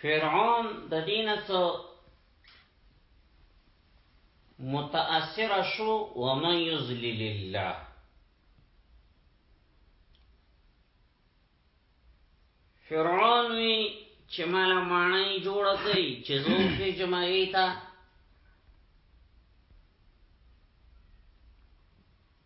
فرعون د دین څو متاثر شو ومن یذلل الله فرعون وی چې مال مانای جوړ کړي چې زو په جمعیتا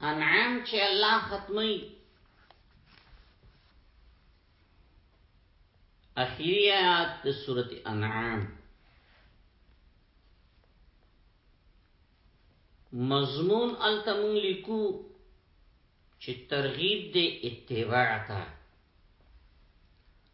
انعام چې الله ختمي اخیری آیات د سورت انعام مضمون التمون لیکو چې ترغیب دې اتباع ته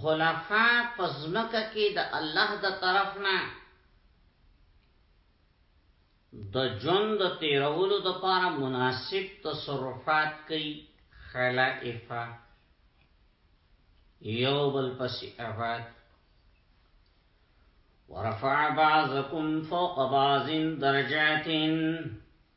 خلفا پزمکه کې د الله د طرف نه د ژوند تیرولو د پاره مناسب تصرفات کوي خلائفه یو بل پسې آباد ورفع بعضكم فوق بعض درجات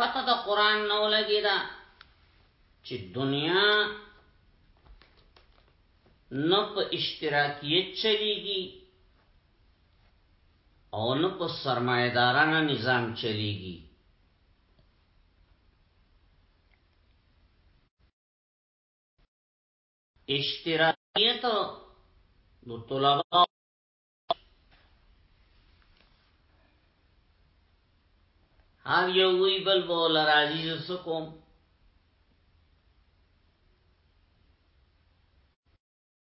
پته د قران نو لګی دا چې دنیا نه په اشتراکیت چلیږي او نه په سرمایدارانه نظام چلیږي اشتراکیت د طلباء هر یو وی بل بول راځي زسو کوم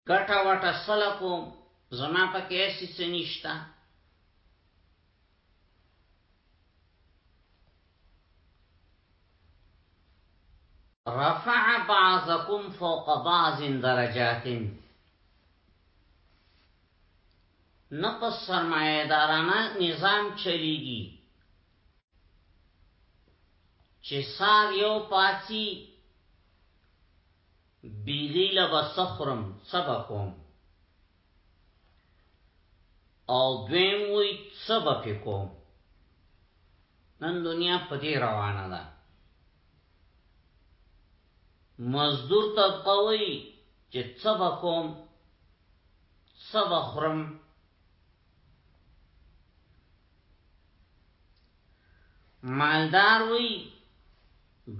ګټه وټه سلا کوم زما پکې اسی سنشتہ رفع بعضكم فوق بعض درجات نه په سرمایه دارانه نظام چلیږي چې سار یو پاڅي بیلی لبا سخرم سبا کوم او دویم وی سبا پی کوم نن دنیا پدی روانه ده مزدور طبقه وایي چې څه به کوم څه به خورم مالدار وایي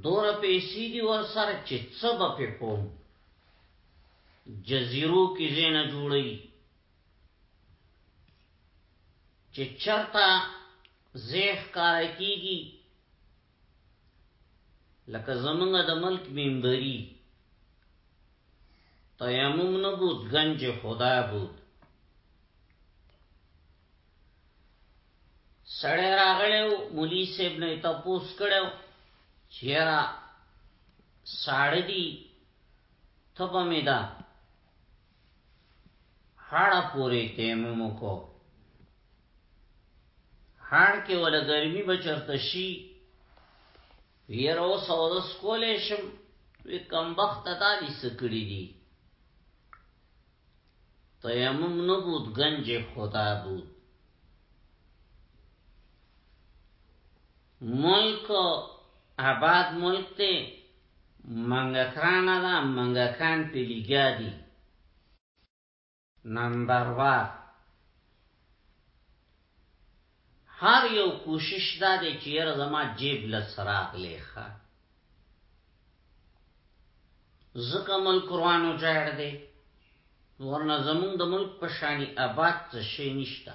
دوره پیسې دی ور سره چې څه به په کوم جزیرو کې زینه جوړي چې چرتا زیخ کار کیږي لکه زمونږ د ملک منبری تیمم نه بود گنج خدا بود سړی راغلیو مولی صاحب نه تپوس کړو چیرا ساړه دی تبه می ده هاړه پوری تیمم کو هاړ کې ولا ګرمي بچرته شي ویر او سودس کولې شم وی کم بخت تا دي سکړي دي تیمم نبود گنج خدا بود ملک اباد ملک دی منګکرانه ده منګکان پی لګیا دی نمبر وار هر یو کوشش دا دی چې یره زما جیب له سراغ لیخه زکه ملک روانو جاړ دی ورنه زمون د ملک په شانی آباد څه شي نشتا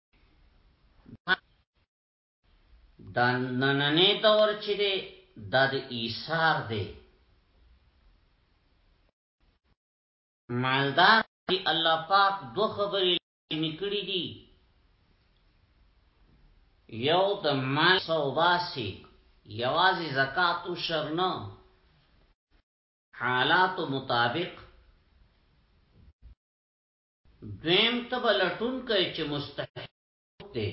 دا نننې دور چې دی دا د ایثار دی مالدار دی الله پاک دو خبرې نکړي دي یو د مال صوباسي یوازې زکات او شرنه حالات مطابق دویم ته به لټونکی چې مستحق دی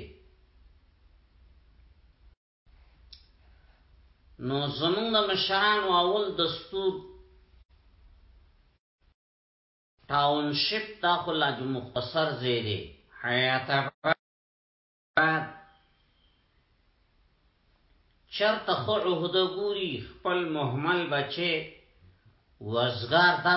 نو زمونږ د مشرانو اول دستور ټاونشپ تا خو لا جو مختصر ځای دی حیات آباد چرته خو عهده ګوري خپل مهمل بچي وزګار دا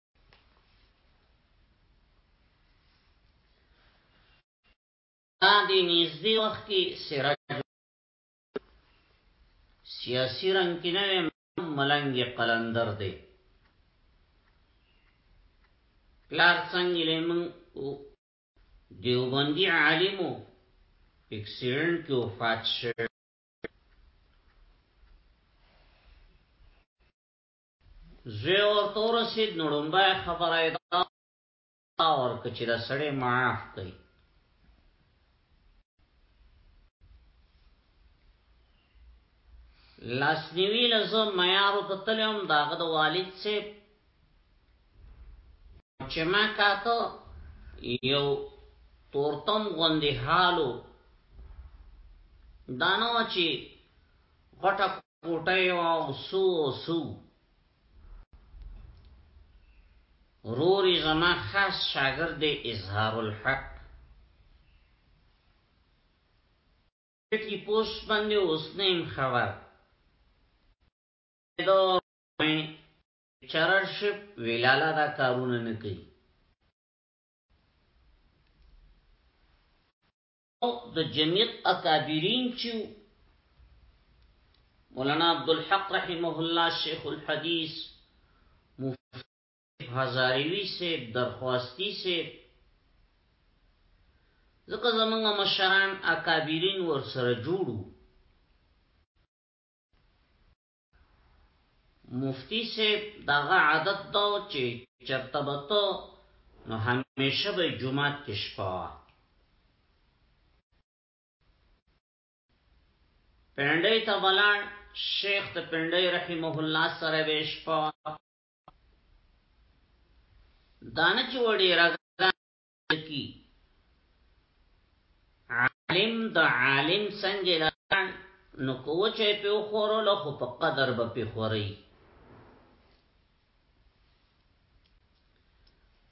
دې نږدې وخت کې سراج سیاسي رنگ کې نه ملنګ قلندر دی پلار څنګه لمن او دیوبندي عالمو اکسیډنټ کې وفات شو زوی ورته ورسید نو ډومبه خبره یې دا ورکړه چې دا سړی معاف کړي لاس نیوی لزم میارو ته تلم داغه د والد سه چې ما کاته یو تورتم غوندې حالو دانو چې غټه کوټه یې وه او سو او سو روري زما خاص شاګرد دی اظهار الحق کی پوسټ باندې اوس نه يم خبر دا چرشپ ویلالا دا کارونه نه کوي د جمعیت اکابرین چې مولانا عبدالحق رحمه الله شیخ الحدیث مفتی هزاروی سے درخواستی سے ځکه زمونږ مشران اکابرین ورسره جوړو مفتی صاحب د هغه عادت دا و چې چرته به ته نو همیشه به جمعات کې شپه وه پنډۍ ته ولاړ شیخ ته پنډۍ رحمه الله سره به شپه دانه چې وړي راځه کی عالم د عالم څنګه لان نو کوچه په خورو له خو په قدر به په خوري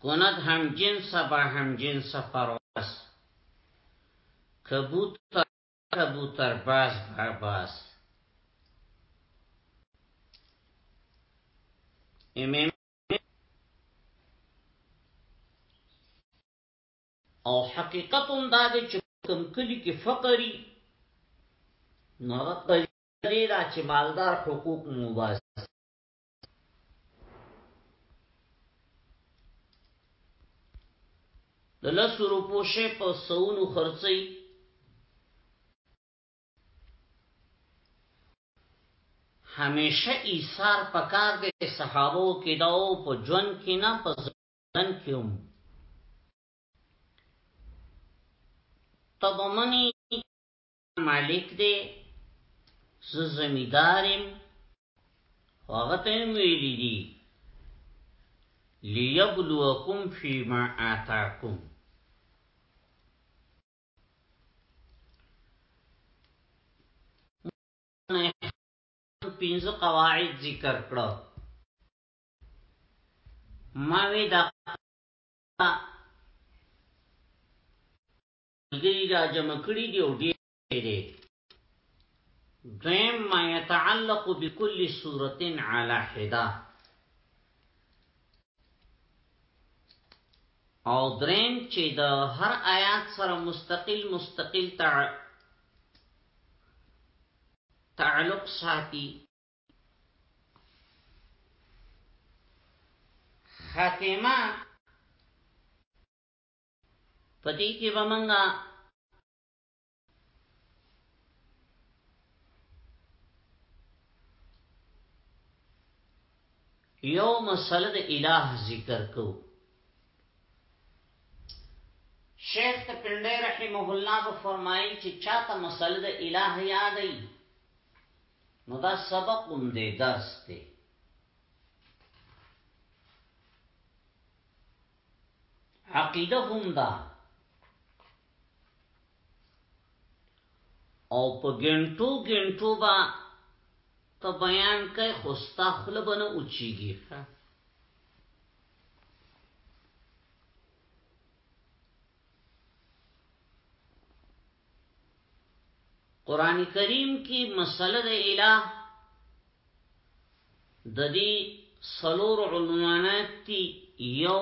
کند هم جنس با هم جنس پرواز کبوتر کبوتر باز با باز امام او حقیقت هم دا دی چې کوم کلی کې فقری نو هغه پدې دا چې مالدار حقوق مباس د لسو روپو شی په سونو خرڅي همیشه ایثار پکار دی صحابو کې دا او په ژوند کې نه په ځان کې هم تبمنی مالک دی زه زمیدارم هغه ته ویلي دي ليبلوکم فيما آتاکم پینځه قواعد ذکر کړو ما وی دا ګری را جمع کړی دی او ډیر دی دویم ما يتعلق بكل صورت على حدا او درین چې د هر آیات سره مستقل مستقل تع... تعلق ساتي خاتمه پدې کې ومنګه یو مسله د الٰه ذکر کو شیخ ته پنده رحمه الله به فرمایي چې چاته مسله د الٰه یادې نو دا سبق هم دی درس دی عقیده هم ده او په ګنټو ګنټو با ته بیان کوي خو ستا خوله به نه اوچیږي قران کریم کې مسله د الہ د دې سلور عنوانات یو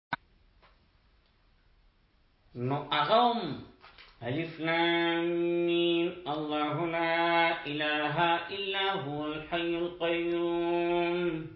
نو اغاوم ألف لامين الله لا إله إلا هو الحي القيوم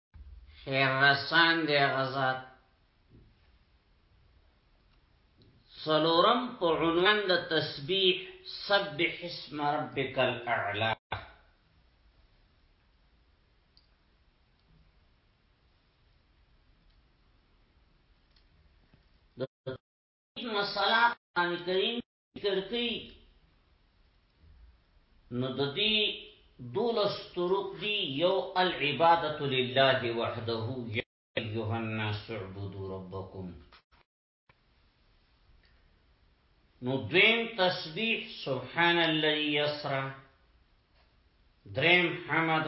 خیر رسان دی غزاد سلورم په عنوان د تسبیح سبح اسم ربک الاعلى مسله قرآن کریم ذکر کوي نو د دې دولس طرق دي یو العبادت لله وحده یا ایها الناس اعبدوا ربکم نو دویم تسبیح سبحان الذي يسرا دریم حمد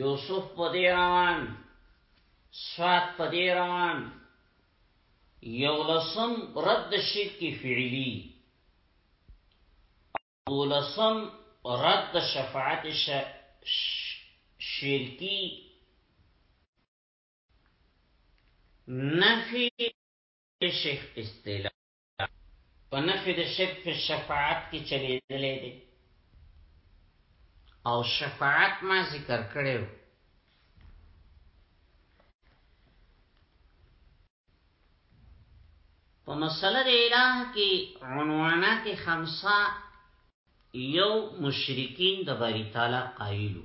یوسف په دې روان سواد په دې روان یو لسم رد شرک فعلی او لسم رد شفاعت ش... ش... شرکی نفی شیخ استلا په نفی د شرک په شفاعت کې چلیدلې دي او شفاعت ما ذکر کړو په مسله د الٰه کې عنوانات خمسه یو مشرکین د باری تعالی قایلو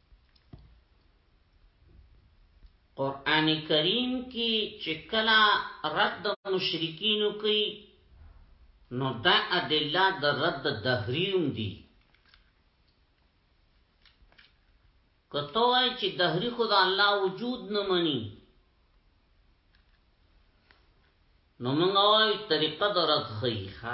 قران کریم کې چې کله رد مشرکین کوي نو دا ادله د رد دهریم دي کته وای چې دهری خدا الله وجود نه مني نو موږ وای طریقه درځ خیخه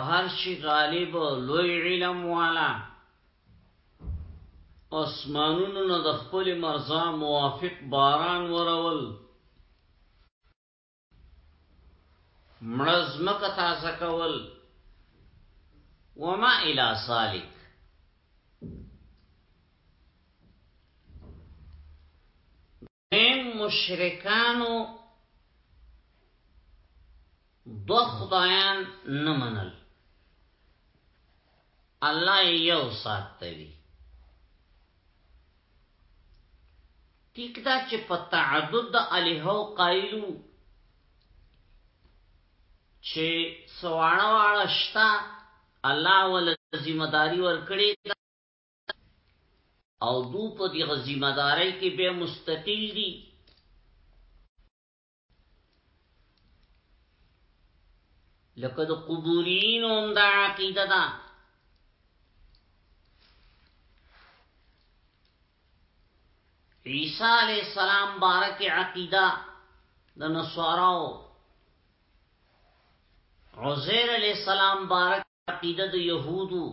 هر شي غالب لوی علم والا اسمانونو نه د خپل مرزا موافق باران ورول مړز مکه تازه کول وما الى سالک ایم مشرکانو دو خدایان نمنل الله یو ساتوي ټیک دا چې په تعدد د الہو قایلو چې سواړه واړه شتا الله ول ذمہ داری ورکړي او دو په دې ذمہ داري کې به مستقل دي لکه د قبورین هم دا عقیده ده عیسی علیہ السلام بارک عقیده د نصاراو عزیر علیہ السلام بارک عقیده د يهودو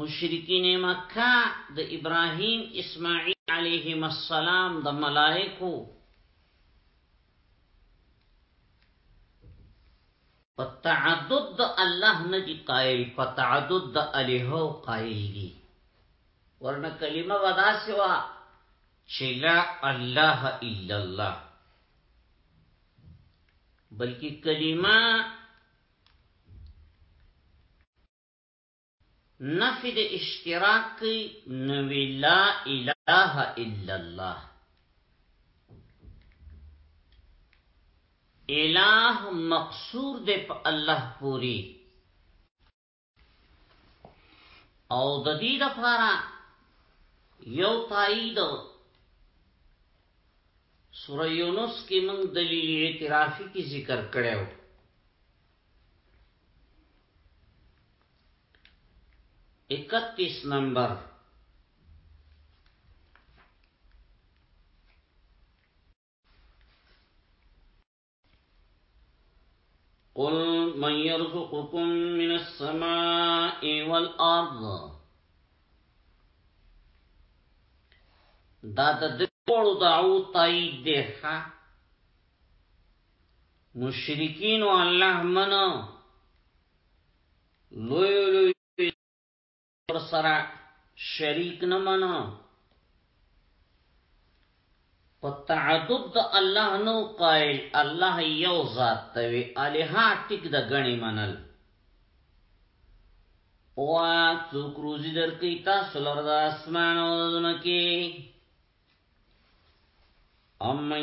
مشرکین مکه د ابراهیم اسماعیل علیهم السلام د ملائکو په تعدد د الله نه دی قائل په تعدد د الہو قائل دی ورنه کلمه ودا سوا چه لا الله الا الله بلکې کلمه نفی د اشتراک کوي نوی لا اله الا الله اله مقصور دی په الله پوری او د دې لپاره یو تایید سوره یونس کې موږ دلیل اعترافي کې ذکر کړو اکتیس نمبر قل من يرزقكم من السماء والارض دا د دغړو دعو تایید دی ښا مشرکین او الله منو لوی لوی پر سره شریک نه منو په تعدد د الله نو قائل الله یو ذات توی الها ټیک د غنی منل او څوک روزي درکې تاسو لر د اسمان او زمکه امن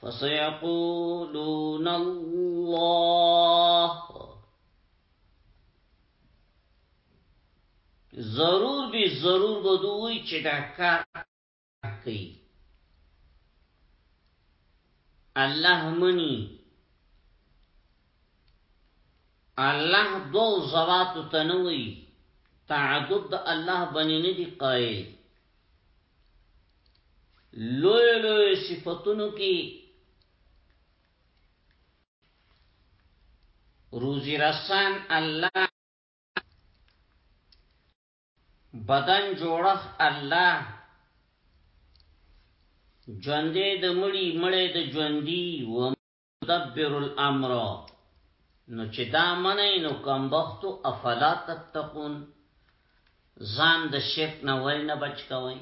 فسيقولون الله ضرور به ضرور بدوي چې دا کار کوي الله مني الله دو زوات تنوي تعدد الله بني نه دي قائل لوی لوی صفاتونو کې روزی رسان الله بدن جوړخ الله ژوندې د مړی مړې د ژوندۍ و تدبر الامر نو چې دا منئ نو کم وخت افلا تتقون ځان د شرک نه ولې نه بچ کوئ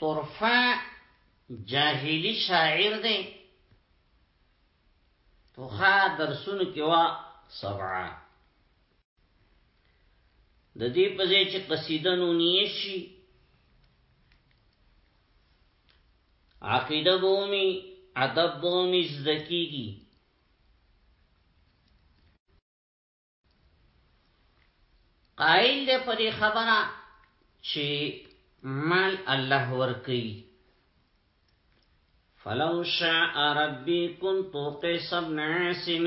طرفه جاهلی شاعر دی توخا درسونو کې وا سبعه د دې په ځای چې قصیده نو نیشي عقیده بومي ادب بومي زدکیږي قائل دې په دې خبره چې مال الله ورکي فلو شاء ربي كنت قيس بن عاصم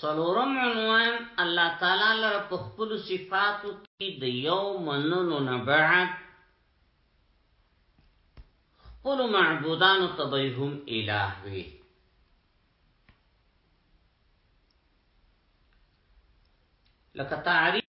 څلورم عنوان الله تعالی لره په خپل صفاتو کې د یو منلو نه بعد خپل معبودانو ته به هم الٰه وي لکه تعریف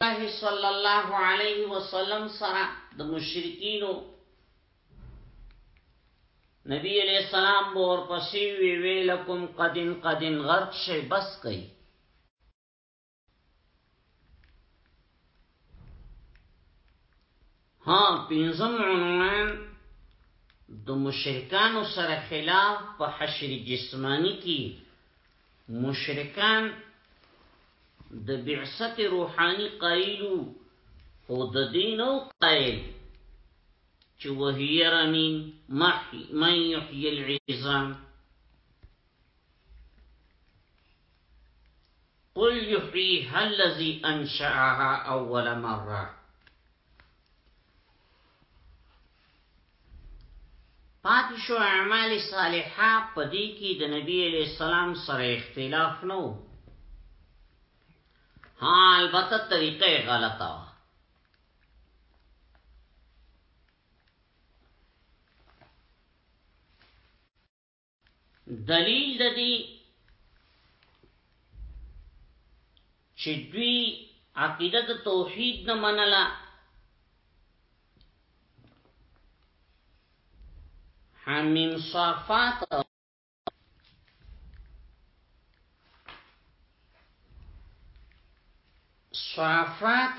الله صلی الله علیه وسلم سره د مشرکینو نبی علیہ السلام بور پسی وی ویلکم قدن قدن غرق شی بس کئی ها پنځم عنوان د مشرکانو سره خلاف په حشر جسمانی کې مشرکان د بعثت روحانی قائلو خو د دین او قائل چې وهیرمین من یحیی العظام قل يحييها الذي انشأها اول مره پاتې شو اعمال صالحه په دې کې د نبی علی السلام سره اختلاف نو ها البته طریقه غلطه و دلیل د دې چې دوی عقیده د توحید نه منله حمیم صافات صافات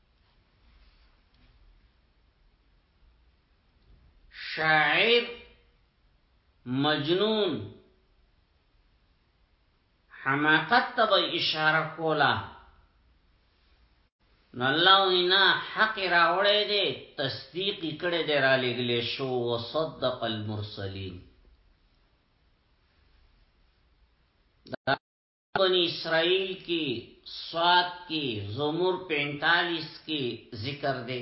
شاعر مجنون حماقت ته به اشاره کولا نو الله وینا حق راوړې دې تصدیق کړې دې را لګلې شو وصدق المرسلین بنی اسرائیل کی سواد کی زمر پینتالیس کی ذکر دے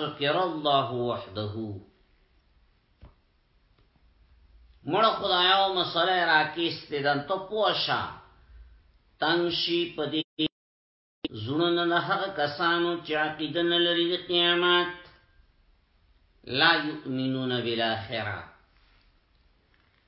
ذکر الله وحده مړه خدای او مسله راکیس دې دن ته پوښا تنشي پدې زړونه نه هغه کسانو چې عقیده نه لري د قیامت لا یؤمنون بالاخره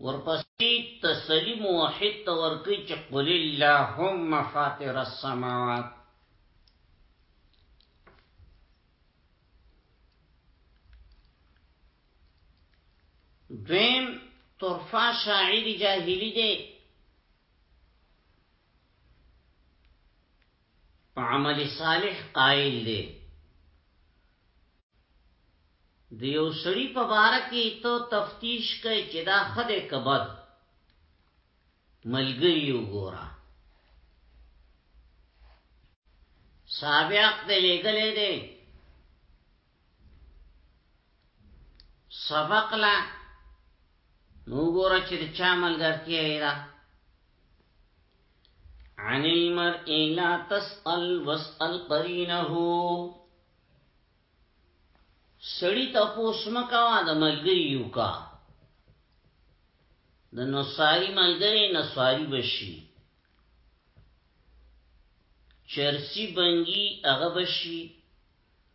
ورپسې تسلی موحد ته ورکړي چې قل اللهم فاطر السماوات دویم طرفا شاعر جاهلی دی په عمل صالح قائل دی د یو سړی په باره کې ته تفتیش کوي چې دا خده کبد ملګری وګوره سابق دې لګلې دې سبق لا نو ګوره چې چا ملګرتیا یې ده عن المرء لا تسأل واسأل قرينه سړی تاسو مکا د ملګری یو کا د نصاری ملګری نصاری بشي چرسی بنګي هغه بشي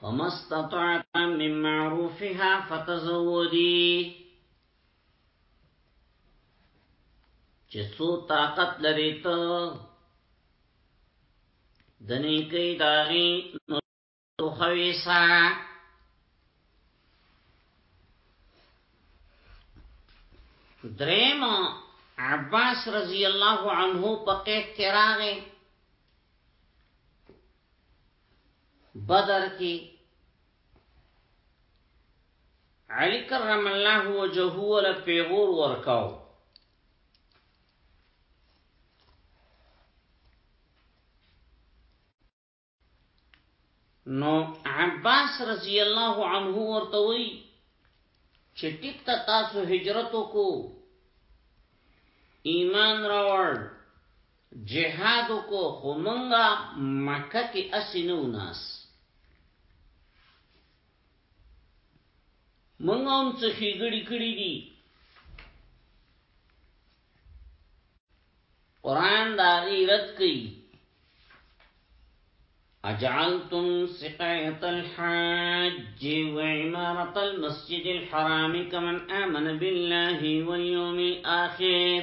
فما استطعت من معروفها فتزودي چې څو طاقت لري ته د نیکی داغي نو خویسا دریم عباس رضی الله عنه په قید کې راغی بدر کې علی کرم الله وجهه ول پیغور ورکاو نو عباس رضی الله عنه ورته وی چې ټیک ته تاسو هجرت وکړو ایمان راوړ جهاد وکړو خو مونږه مکه کې اسی نه وناس مونږ هم څه خېګړی کړی دي قران دا غیرت کوي اجعلتم سقایت الحاج و عمارت المسجد الحرام كمن آمن بالله واليوم الآخر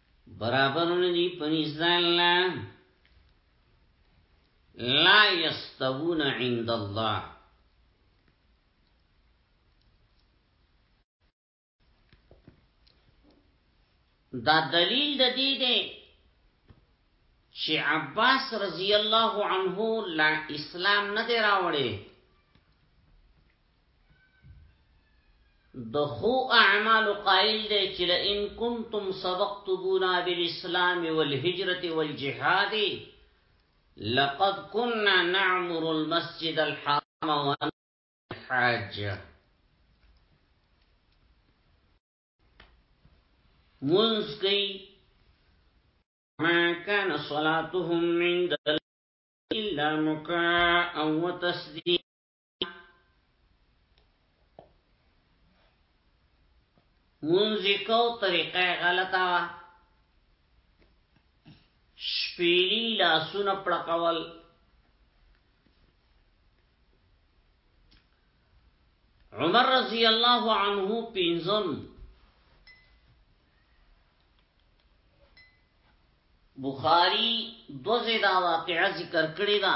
برابر ندی پنیز دا اللہ لا یستوون عند اللہ دا دلیل د دې دی چې عباس رضی الله عنه لا اسلام نه دی راوړی د خو اعمال قائل دی چې ان کنتم سبقتمونا بالاسلام والهجره والجهاد لقد كنا نعمر المسجد الحرام والحاج حاج منسکی ما كان صلاتهم عند إلا مكاء وتصديق منځي کو طریقه غلطه وا شپېلی لاسونه پړقول عمر رضی الله عنه پینځم بخاری دوزه دا واقعا ذکر کړی دا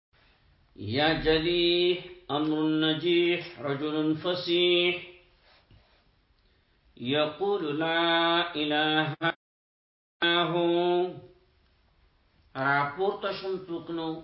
يا جليح أمر نجيح رجل فصيح يقول لا إله إلا هو راپورته شم توکنو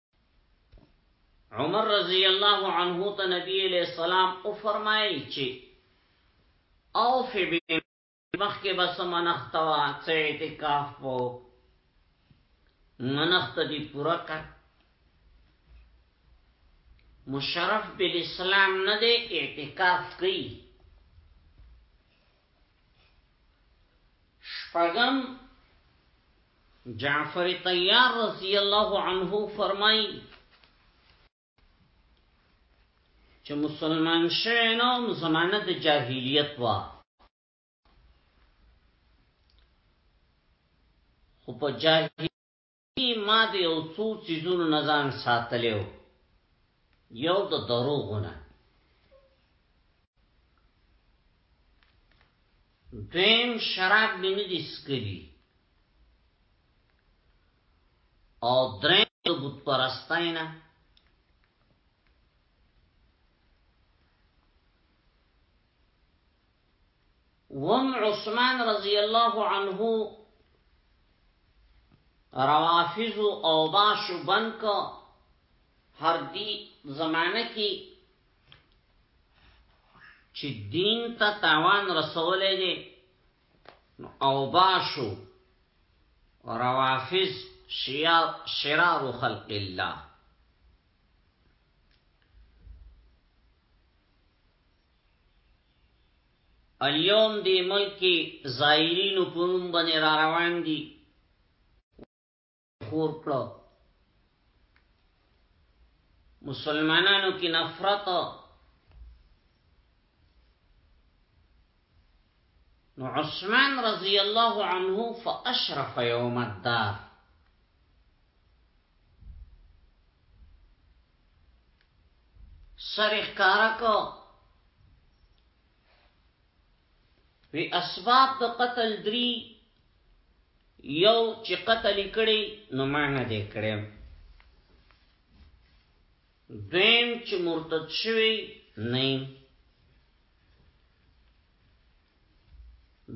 عمر رضی الله عنه ته نبی علیہ السلام او فرمایي چې او فی مخکې بس منختوا چې اعتکاف وو منخت دی پورا کا مشرف بل اسلام نه دی اعتکاف کوي شپغم جعفر طیار رضی الله عنه فرمایي چې مسلمان شوی نو زمانه د جاهلیت وا خو په جاهلی ما د یو څو چیزونو نزان ساتلیو یو د دروغونه دویم شراب می ندی سکلی او درین د بت پرستاینا وم عثمان رضی الله عنه روافض او باش بنک هر دی زمانه کی چې دین ته تاوان رسولې دي او باشو روافض شیعه شرار خلق الله الیوم دی ملکی زائرین پرون بنی را روان دی خور کړو مسلمانانو کې نفرت نو عثمان رضی الله عنه فاشرف یوم الدار سرخ کارکو وی اسباب د قتل دری یو چې قتل کړي نو معنی دې کړي دیم چې مرتد شوی نه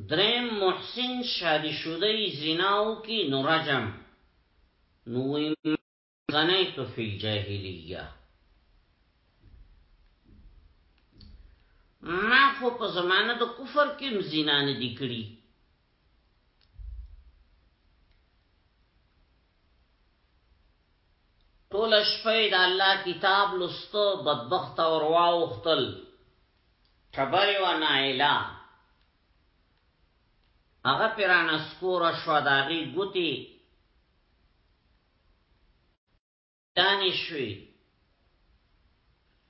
درم محسن شادی شده زناو کی نو رجم نو غنیت فی الجاهلیه ما خو په زمانه د کفر کې مزینا نه دی کړی ټول شپه د الله کتاب لستو بدبخت او روا وختل خبر و نایلا هغه پیرانه سکور شو داغي ګوتی دانی شوی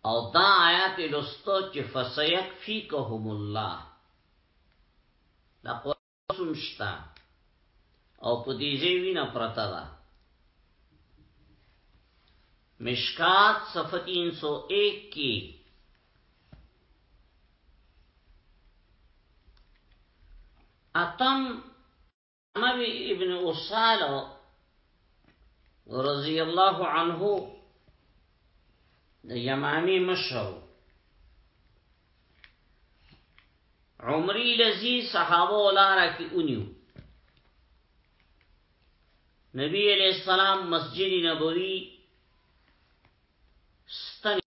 او دا آیات لستو چې فسیق فیکهم الله دا قسم شتا او په دې ځای وینا پرتا ده مشکات صفحه 301 کې اتم اموی ابن اصال رضی الله عنه د یمامی مشر عمری لذی صحابه لارا کی اونیو نبی علیہ السلام مسجد نبوی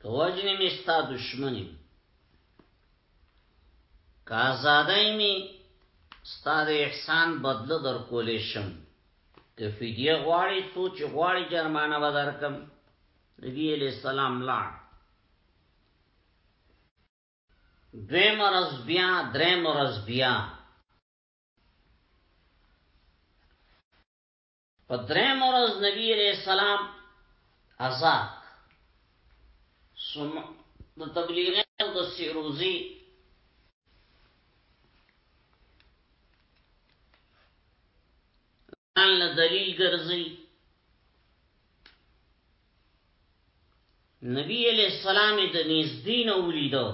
که وجنی می ستا دشمنی که آزادای می ستا د احسان بدله در کولی شم که فدیه غواړي څو چې غواړي جرمانه به درکم نبی علیہ السلام لاړ دوی مرز بیا درې مرز بیا په درې مرز نبی عليه السلام آزاد سم د تبلیغ او د سیروزی ان له دلیل ګرځي نبی علیہ السلام د نږدې نه ولیدو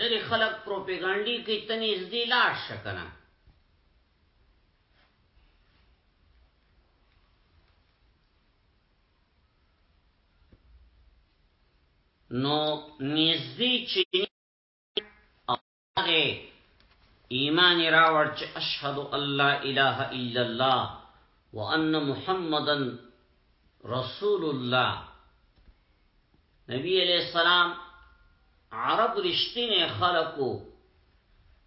لري خلک پروپاګاندا کوي ته نږدې لاړ شکنه نو نږدې چې هغه ایمان راوړ چې اشهد الله اله الا الله وان محمدن رسول الله نبی علیہ السلام عرب رشتینه خلقو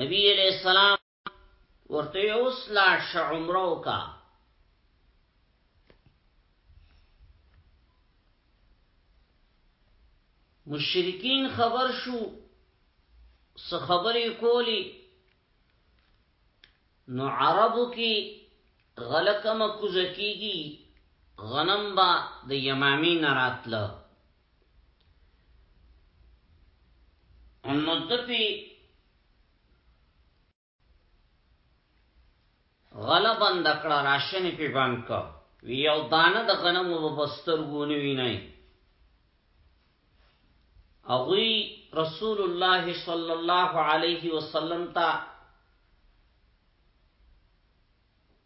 نبی علیہ السلام ورته اوس لا ش عمره وکا مشرکین خبر شو څه خبرې کولی نو عربو کې غلکه مکوزه کیږي غنم با د یمامی نراتله نو دپی غله بند کړه راشن پی بند کا وی یو دانه د غنم و بستر گونی وی نئی اغوی رسول الله صلی الله علیه وسلم تا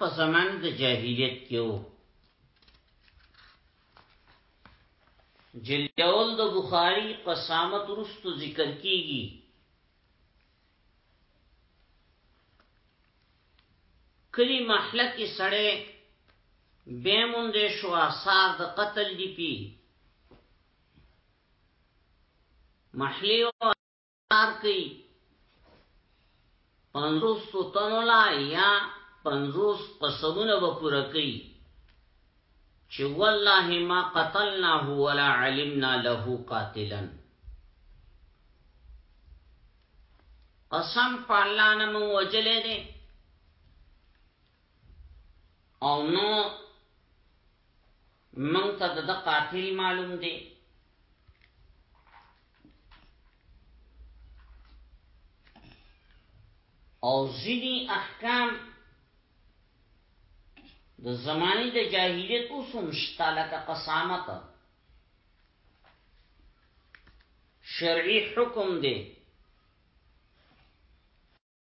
په زمان د جاهلیت کې وو جلیول د بخاری قسامت رستو ذکر کیږي کلی محله کې سړی به مونږ شو آثار د قتل دی پی محلی کار کوي پنځوس تنو لا یا پنځوس قسمونه به پوره کوي چې والله ما قتلناه ولا علمنا له قاتلا قسم په الله نه مو وجلې دي او نو موږ ته د قاتل معلوم دی او ځینی احکام د زمانی د جاهلیت اوسم شتا لکه قسامت شرعی حکم دی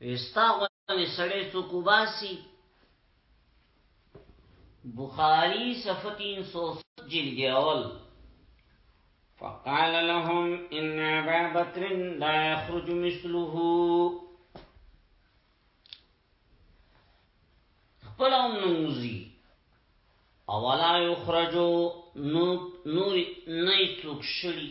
وستا غواني سړې څوک وباسي بخاری صفحه 307 جلد اول فقال لهم ان ابا بکر لا يخرج مثله خپل نوزي اولا يخرجو نور نه څوک شړي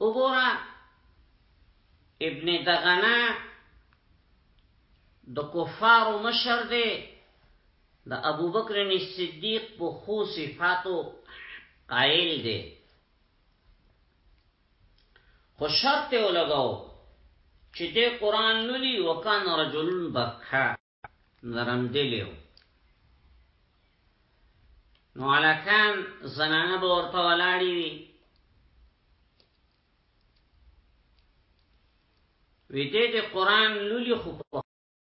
وګوره ابن دغنا د کفارو مشر دی د ابوبکر صدیق په خو صفاتو قائل دی خو شرط یې ولګاو چې دې قران لولي وکان رجلن بکا نرم دلیو نو علاکان زنانه به ورته ولاړی وي وی دې دې قران لولي خو په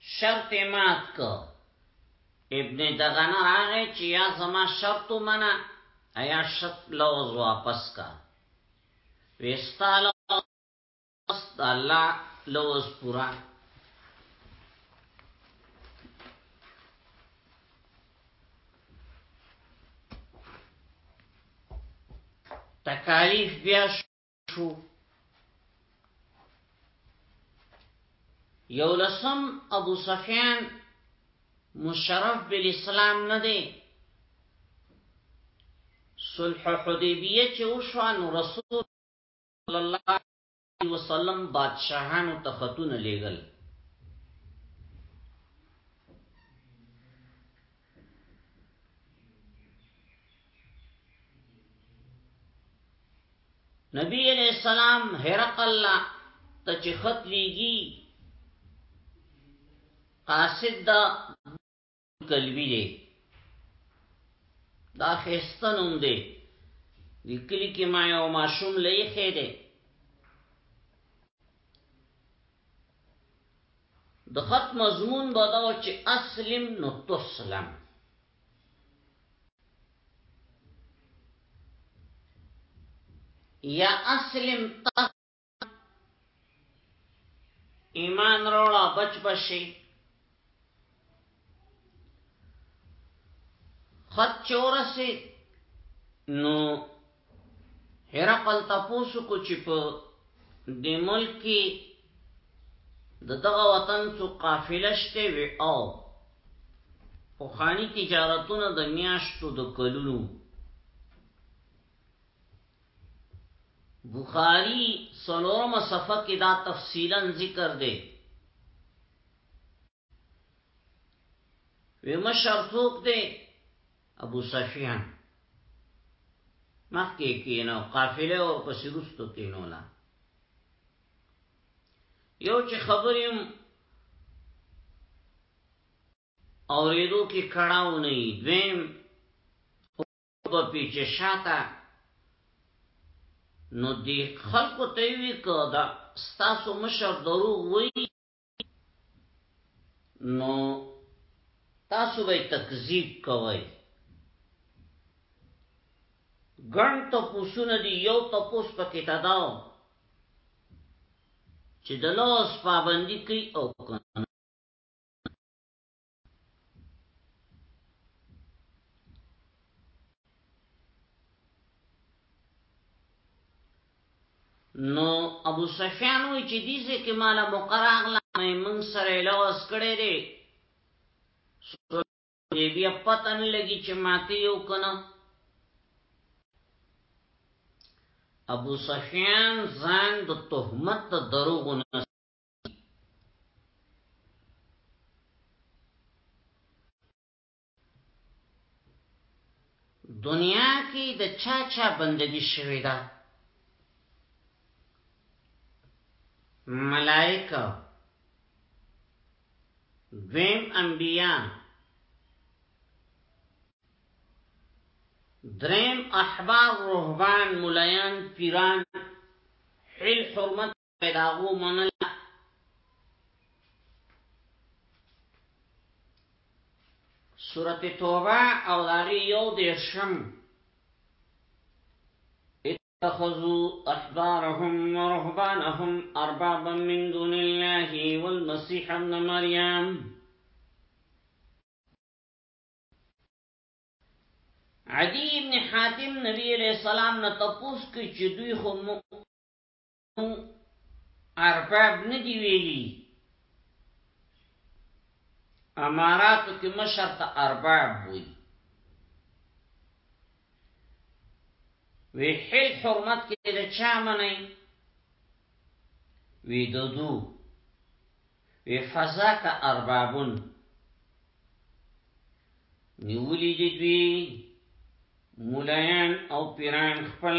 شرط یې مات کړ. ابن دغنه راغی چې یا زما شرط ومنه ایا شرط لوز واپس کا ویستاله د الله لوز پورا تکالیف بیا شو یو لسم ابو سفیان مشرف بالاسلام نه دی صلح حدیبیه چې وشو نو رسول صلی الله علیه وسلم بادشاہانو ته خطونه لېږل نبی علیہ السلام هرقل ته چې خط لیږي قاصد دا قلبی دی دا خستنوم دی دی کلی کې ما یو ماشوم لې خېده د خط مضمون به دا و چې اسلم نو تسلم یا اسلم تا ایمان روړه بچ بشي خط چورسه نو هرقل تاسو کو چې په د ملک کې د دغه وطن څو قافله شته وی او په خاني تجارتونه د میاشتو د کلونو بخاری سلورم صفحه کې دا تفصیلا ذکر دی وی مشر څوک دی ابو سفیان مخکې کینو قافله او پسې رستو کینو لا یو چې خبریم اوریدو کې کړهو نه دویم په پیچه شاته نو دی خلکو ته وی کو دا ستاسو مشر دروغ وی نو تاسو به تکذیب کوئ ګڼ تپوسونه دی یو تپوس پکې تداو چې د لوس پابندي کوي او کنه نو ابو سفیان وی چې دې ځکه مال مقرغ لا موږ سره لوس کړي دي دې بیا پته نه لګي چې ماته یو کنه ابو سفیان ځان د تهمت دروغ نه دنیا کې د چا چا بندگی شوی ده ملائکه دویم انبیاء دریم احبار رهبان ملایان پیران حل حرمت پیداغو منل سورت توبه او داغی یو دیرشم اتخذوا احبارهم ورهبانهم اربابا من دون الله والمسيح ابن مريم عدی ابن حاتم نبی علیہ السلام نه تپوس کی چې دوی خو ارباب نه دی ویلي اماراتو کې مشر ته ارباب وي وی حل حرمت کې د چا منئ وی دودو وی فضا کا اربابون نیولی دی دوی مولایان او پیران خپل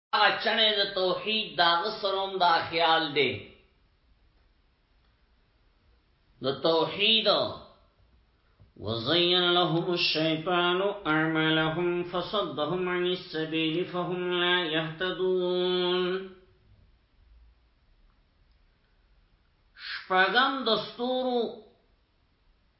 هغه چنه د توحید داغه سروم دا خیال دی د توحید وزين لهم الشيطان اعمالهم فصدهم عن السبيل فهم لا يهتدون شپغم دستورو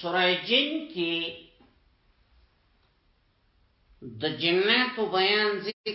سوره جن کې د جناتو بیان ذکر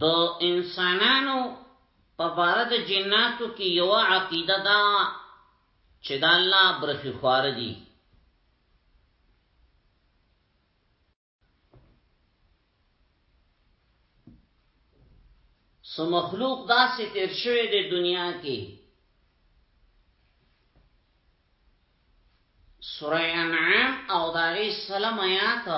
د انسانانو په باره د جناتو کې یو عقیده ده چې د الله برخي خوار دي سو مخلوق داسې تیر شوی د دنیا کې سورہ انعام او داری سلام آیات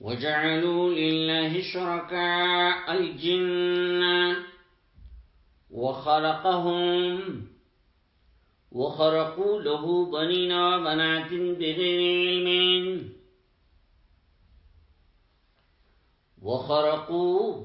وجعلوا لله شركاء الجن وخلقهم وخرقوا له بنين وبنات بغير علم وخرقوا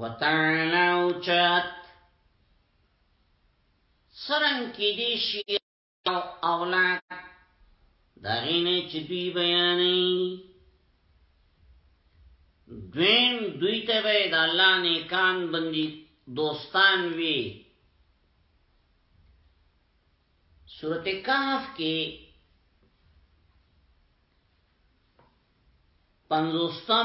وتعالی اوچت سرنګ کې دي شي او اولاد دا غینه چې دوی بیانې دویم دوی ته به د الله نیکان بندي دوستان وی سورته کهف کې پنځوستم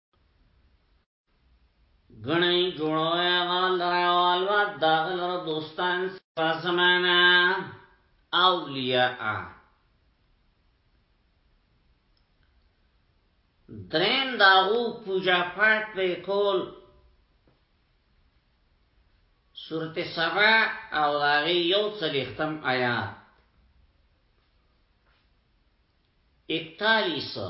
غنی جوړوی غال راوال و داغل را دوستان سپا زمانا اولیاء درین داغو پوجا پاٹ پی کول سورت سبا او داغی یو سلیختم آیات اکتالیسو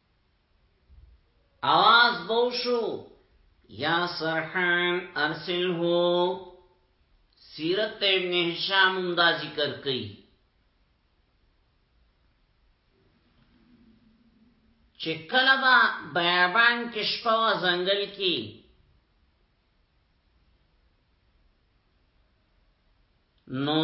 اواز بوشو یا سرحان ارسل ہو سیرت ابن حشام امدا ذکر کئی چې کله با بیابان کې شپه و ځنګل کې نو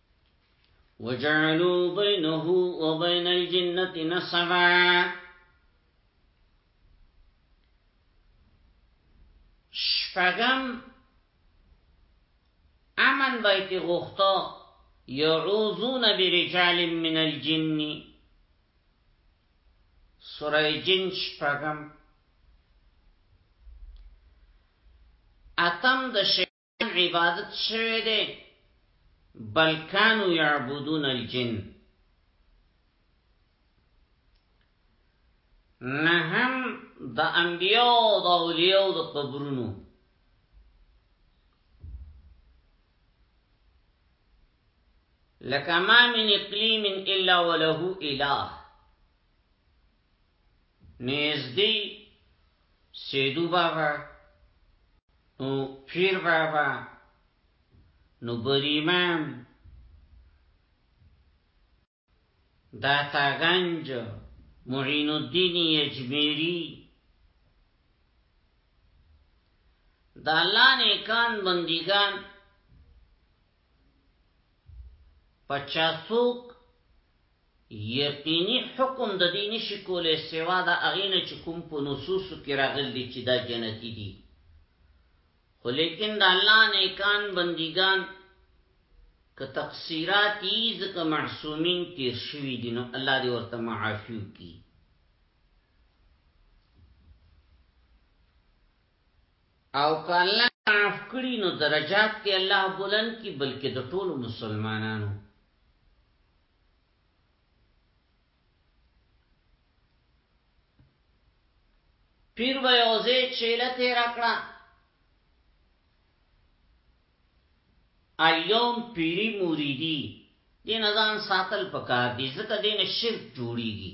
وجعلوا بينه وبين الجنة نصبا شفقم امن بيت غخطا يعوذون برجال من الجن سورة جن شفقم اتم د شیطان عبادت شوه دی بل کانو یعبدون الجن نه هم د انبیو د اولیو د قبرونو لکه ما من اقلیم الا وله اله نږدې سیدو بابا نو پیر بابا نو بریمان داتا گنج معین الدین اجمیری دا الله نیکان بندگان پچاسوک یقیني حکم د دې نشي کولی سوا د هغې نه چې کوم په نصوصو کې راغلي دي چې دا جنتي دي، خو لیکن د الله نیکان بندګان که تقصیرات یي ځکه معصومین تیر شوي دي نو الله دې ورته معافي وکړي. او که الله معاف کړي نو درجات دې الله بلند کړي بلکې د ټولو مسلمانانو پیر به یو ځای چیله تېره کړه الیوم پیری موریدی دې نه ځان ساتل پکار دي ځکه دې نه شرک جوړیږي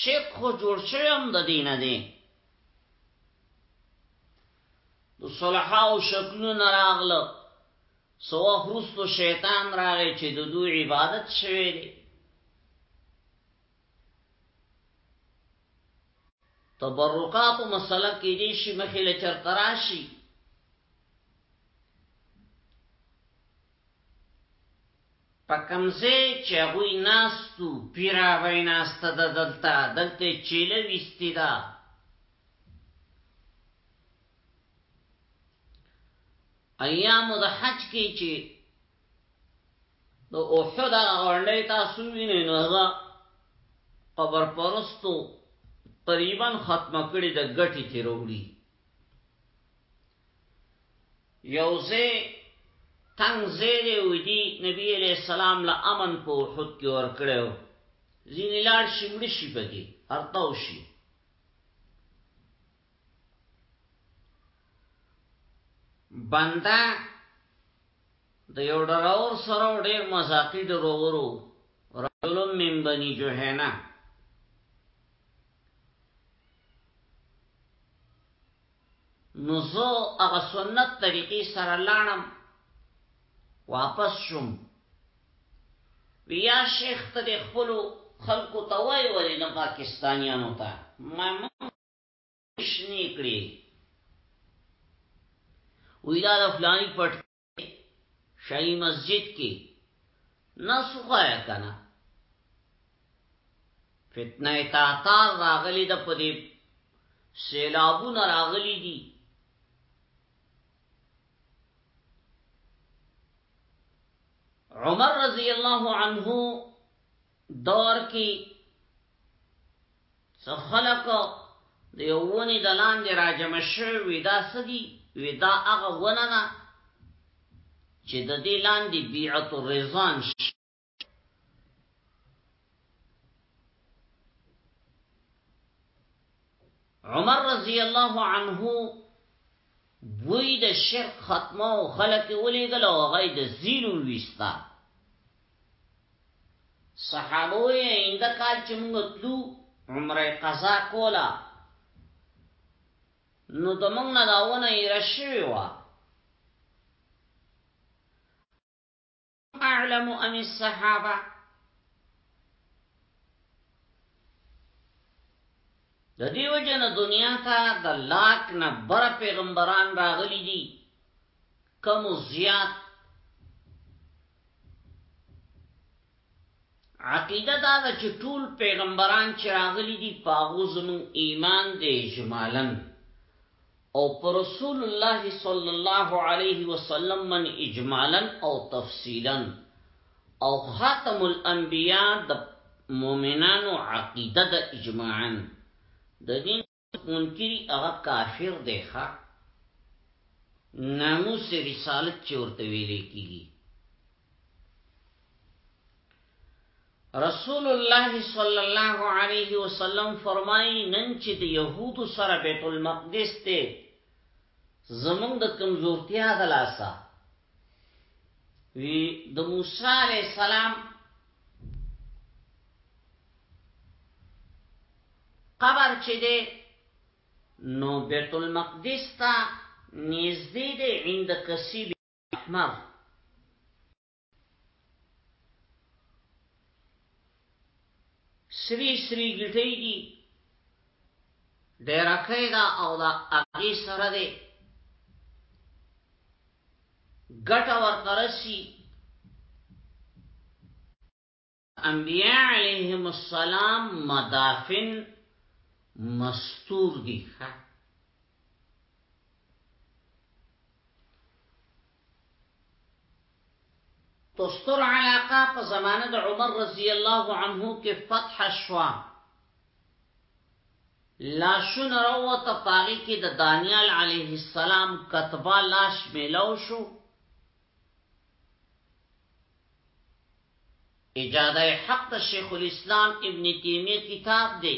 شرک خو جوړ شوی هم د دینه دی د صلحا او شکلونه راغله سو خرستو شیطان راغی چې د دوی عبادت شوی دی تبرکات مسله کې دې شي مخې له چرتراشي په کوم ځای چې هغوی ناست وو، پیره به ناسته ده دلته، دلته یې چیله ویستې ده. ایامو د حج کې چې د احد هغه غونډۍ تاسو وینئ نو هغه قبر پرستو تقریبا ختمه کړې ده ګټې ترې راوړي. یو ځای تنګ ځای دی او دی نبی علیہ السلام له امن په وحود کې ور کړو ځینې لاړ شي مړ شي پکې ارتاو شي بنده د یو ډراور سره ډیر مزاقی ډرورو رجل من بنی جوهینا نو زه هغه سنت طریقې سره لاړم واپس شوم ویا شیخ ته د خپل خلکو ته وای ولې نه پاکستانیانو ته ما شنې کړې وی دا د فلانی پټ شای مسجد کی نسو خوایا کنا فتنه تاتار راغلی د پدی سیلابون راغلی دی عمر رضی الله عنه دور کی څه خلک د یو ونې د لاندې راجمع شوي وي دا څه دي وي دا هغه ونه ده چې د دې لاندې بیعت الرضان شي عمر رضی الله عنه دوی د شرک ختمه او خلق ولیګل او هغه د زینو وستا صحابه یې اند کال چې موږ تلو عمره قضا کولا نو د موږ نه داونه یې رشوي وا اعلم ام الصحابه د دیو جن دنیا ته د لاک نه بر پیغمبران راغلی دي کم زیات عقیده دا ده چې ټول پیغمبران چې راغلي دي پاغو زمون ایمان دی اجمالاً او په رسول الله صلی الله علیه وسلم باندې اجمالا او تفصیلا او خاتم الانبیاء د مؤمنانو عقیده د اجماعا د دین منکری هغه کافر دی ښا ناموس رسالت چې ورته ویل کیږي رسول الله صلی الله علیه وسلم فرمایي نن چې د يهودو سره بیت المقدس ته زمونږ د کمزورتیا د لاسه وی د موسی علی السلام قبر چې دی نو بیت المقدس ته نږدې دی عند کسیب احمر سری سری ګټي دي ډیر کای دا او دا اغي سره دی ګټه ورته رسی انبیاء علیهم السلام مدافن مستور دی خوا تستر علاقه په زمانه د عمر رضی الله عنه کې فتح شوا لاشون روو ته پاغي کې د دانیال علیه السلام کتبه لاش ملو شو اجاده حق د شیخ الاسلام ابن تیمیه کتاب دی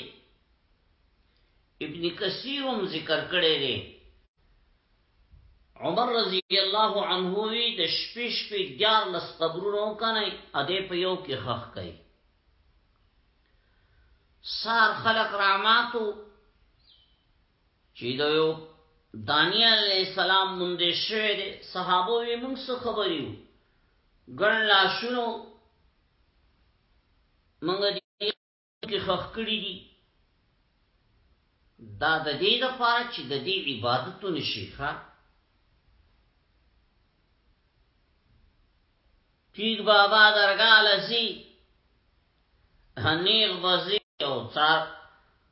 ابن کثیر هم ذکر کړی دی عمر رضی الله عنه وی د شپې شپې دیار لس قبرونو کنه ا دې په یو کې خخ کړي سار خلق راماتو چې د یو دانی علی السلام مونږ شوه دي صحابه وي مونږ څه خبريو ګڼ لا شنو مونږ دې کې خخ کړی دي دا د دې لپاره چې د دې عبادتونه شي ښه پیر بابا درگاه لسی هنیغ بزی او چار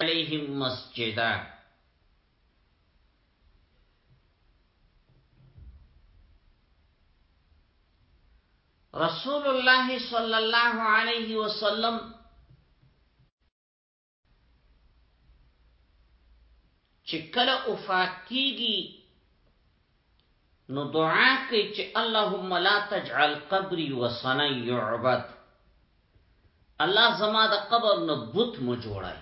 علیهم مسجدا رسول الله صلی الله علیه وسلم چې کله وفات کیږي نو دعا کوي چې اللهم لا تجعل قبري وصنا يعبد الله زما د قبر نه بت مو جوړای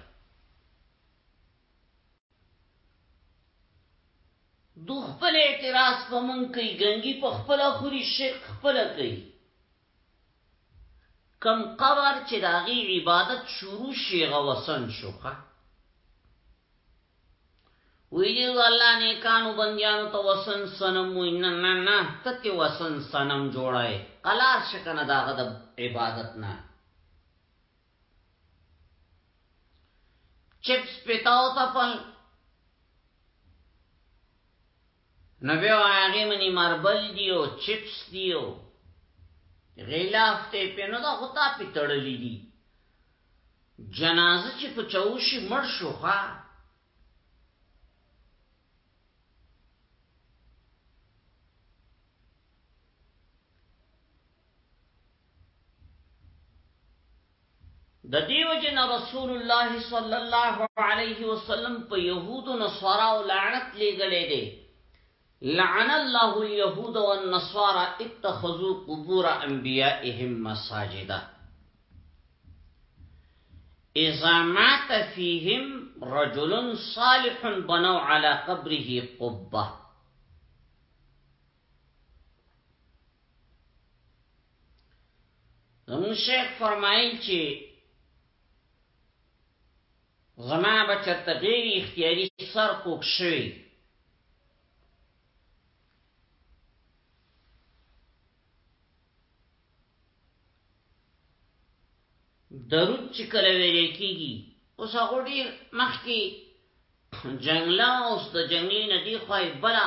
دو خپل اعتراض په مونږ کوي ګنګي په خپل خوري شرک خپل کوي کوم قبر چې د هغې عبادت شروع شي هغه وسن شو ښه ویلی الله نیکانو بندیانو ته وسن صنم وی نه نه نه ته تی وسن صنم جوړای خلاص شکنه داغه د عبادت نه چپس پتاو تپل نو بیا هغه منی ماربل دی او چپس دی او غلاف ته په نو دا غطا په تړلې دي جنازه چې په چوشي مړ شو ښا د دیو جن رسول الله صلی الله علیه وسلم په يهودو نصارا او لعنت لګلې دي لعن الله اليهود والنصارى اتخذوا قبور انبيائهم مساجدا اذا مات فيهم رجل صالح بنوا على قبره قبه زمون شیخ فرمایل چې زما به چرته غیر اختیاري سر کوک شوی درود چې کله ویل کېږي اوس هغه ډیر مخکې جنگلا اوس د جنگلې نه دی خوای بلا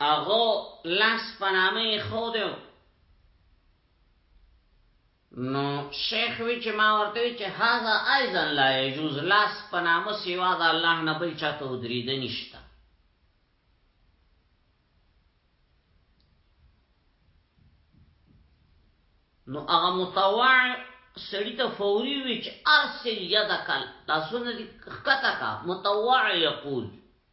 هغه لاس په نامه ایښودی و، نو شیخ وی چې ما ورته وی چې هذا ایضا لا یجوز لاس په نامه سوا د الله نه بل چاته ودریده نشته نو هغه متوع سړی ته فوري وی چې ارسل یدکل لاسونه دې کته کا متوع یقول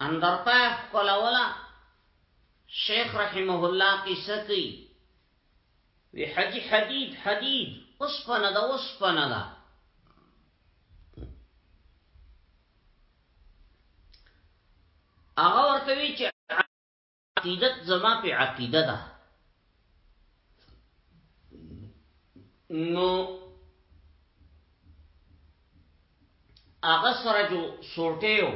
اندرتا خلولا شیخ رحمه الله قصه کوي وی حدی حدید حدید اوس پنه دا اوس پنه دا هغه ورته وی چې عقیدت زما په عقیده ده نو هغه سره جو سورټیو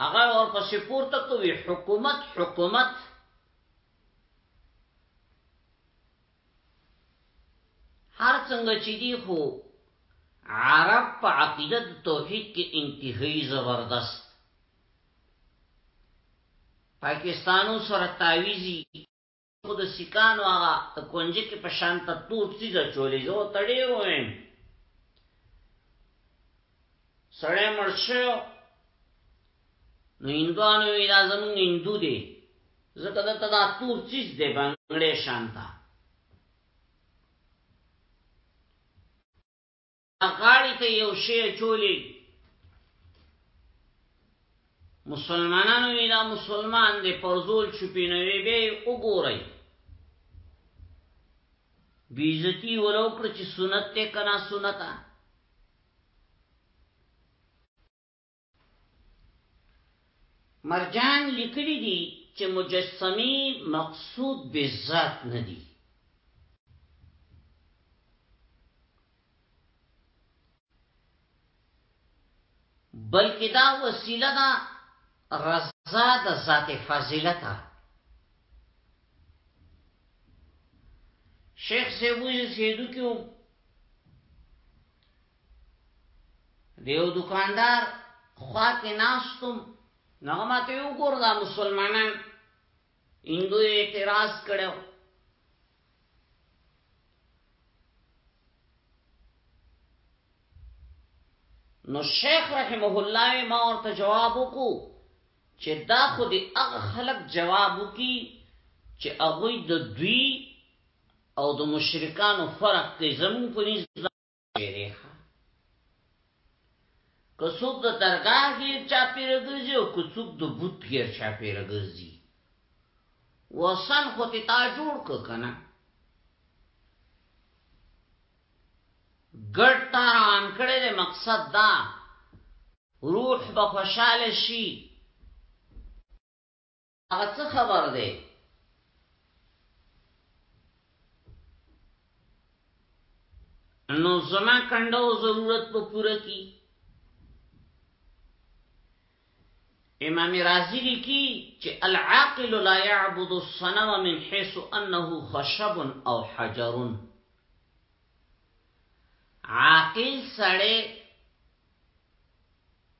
هغه اور په سپور ته کوي حکومت حکومت هر څنګه چې دی خو عرب په عقیده د توحید کې انتهایی زبردست پاکستانو سره تعویزی خو د سکانو هغه د کونجې کې په شان ته تور څه چولې زه تړې وایم سړی مرشه نو هندوانو وی دا زمون هندو دی زکه دته دا تور چیز دی بنگړې شانتا غاړی ته یو شی چولی مسلمانانو وی دا مسلمان دی پرزول چپینوی به وګورئ بیزتی ولو کړ چې سنت ته کنا سنتا مرجان لیکلی دی چې مجسمی مقصود به ذات ندی بلکې دا وسیله ده رضا د ذات فاضله ته شیخ سیبوی سیدو کیو دیو دکاندار خوا کې ناستم نغه ماته یو ګور دا مسلمانان هندو اعتراض کړو نو شیخ رحمه الله ما ورته جواب وکړو چې دا خو دې هغه خلک جواب وکي چې هغه د دوی او د مشرکانو فرق کې زمو په پیری ښه که څوک د درګاه غیر چاپیره ګرځي او که څوک د بوت غیر چاپیره ګرځي وسن خو ته تا جوړ ک کنه ګډ تاران کړي د مقصد دا روح به خوشاله شي اڅه خبر دی نو زما کنده او ضرورت په پوره کی امام رازی لیکي چې العاقل لا يعبد الصنم من حيث انه خشب او حجر عاقل سړی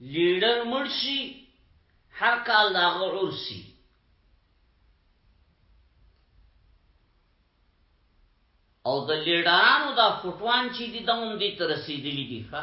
لیډر مرشي هر کال دا غرور سي او د لیډرانو دا فوټوان چې دي دمون دي تر رسیدلی دي ښا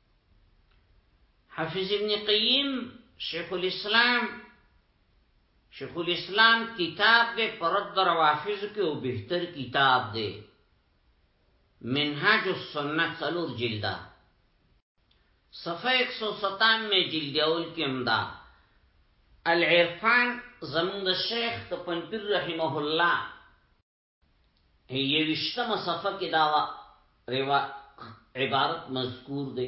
حافظ ابن قیم شیخ الاسلام شیخ الاسلام کتاب دے پرد روافظ کے او بہتر کتاب دے منحاج السنہ سلور جلدہ صفحہ ایک سو ستان میں جلد اول کی امدا العرفان زمون شیخ تپنپیر رحمه اللہ یوشتمه صفحه کې دا روا عبارت مذکور دی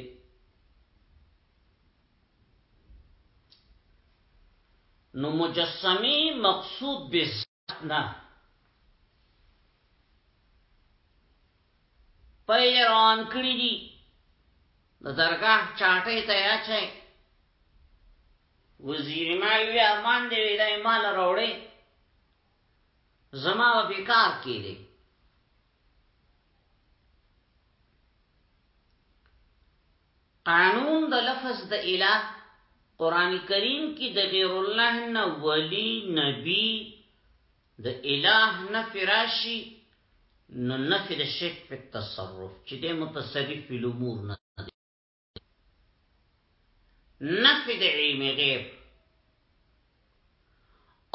نو مجسمی مقصود به نه په ایران کړی دي د درګه چاټه ته یا چي وزیر مال وی امان دی وی دای مال راوړي زما به بیکار کېدی قانون د لفظ د اله قران کریم کې د غیر الله نه ولی نبی د اله نه فراشی نو نفی د شرک په تصرف چې د متصرف په امور نه نفی د علم غیب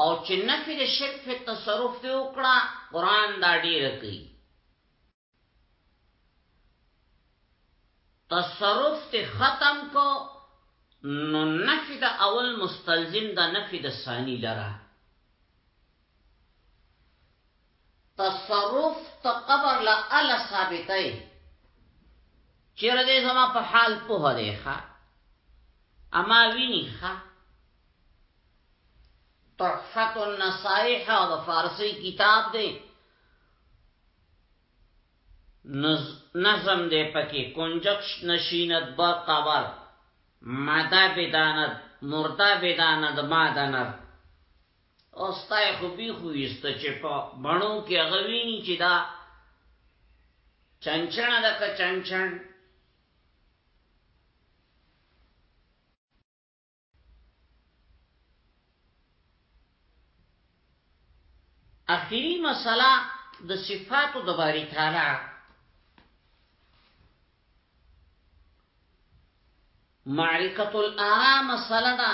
او چې نفی د شرک په تصرف دی وکړه قران دا ډیر کوي تصرف ته ختم کو نو نفی د اول مستلزم د نفی د ثانی لره تصرف ته قبر لا الا ثابته چیرې دې زما په حال په هده ښه اما ویني ښه تحفت النصائح او د فارسی کتاب دی نظم دی پکې کنجکش نشینت بر قبر ماده بدانت مرده بدانت مادنر او ستا یې خو بیخ وویسته چې په بڼو کې هغه ویني چې دا چنچڼه ده که چنچڼ اخیری مسله د صفاتو د باری تعالی معرفت الارا مسله ده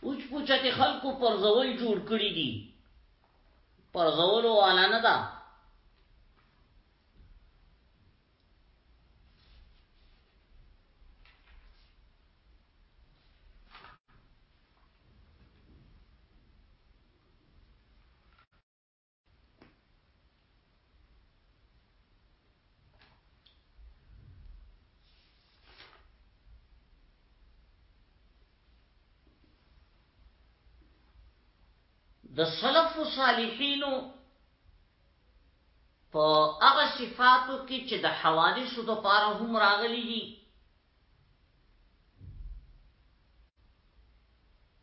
پوچ پوچه کې خلکو پرځول جوړ کړی دي پرځولو والا نه ده د سلف صالحینو په هغه صفاتو کې چې د حوادثو د پاره هم راغلي دي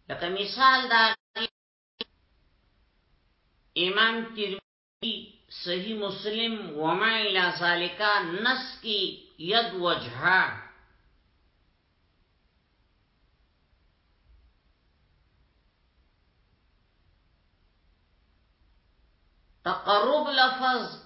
لکه مثال دا امام ترمذی صحیح مسلم وما الى ذالک نس کی ید وجهه تقرب لفظ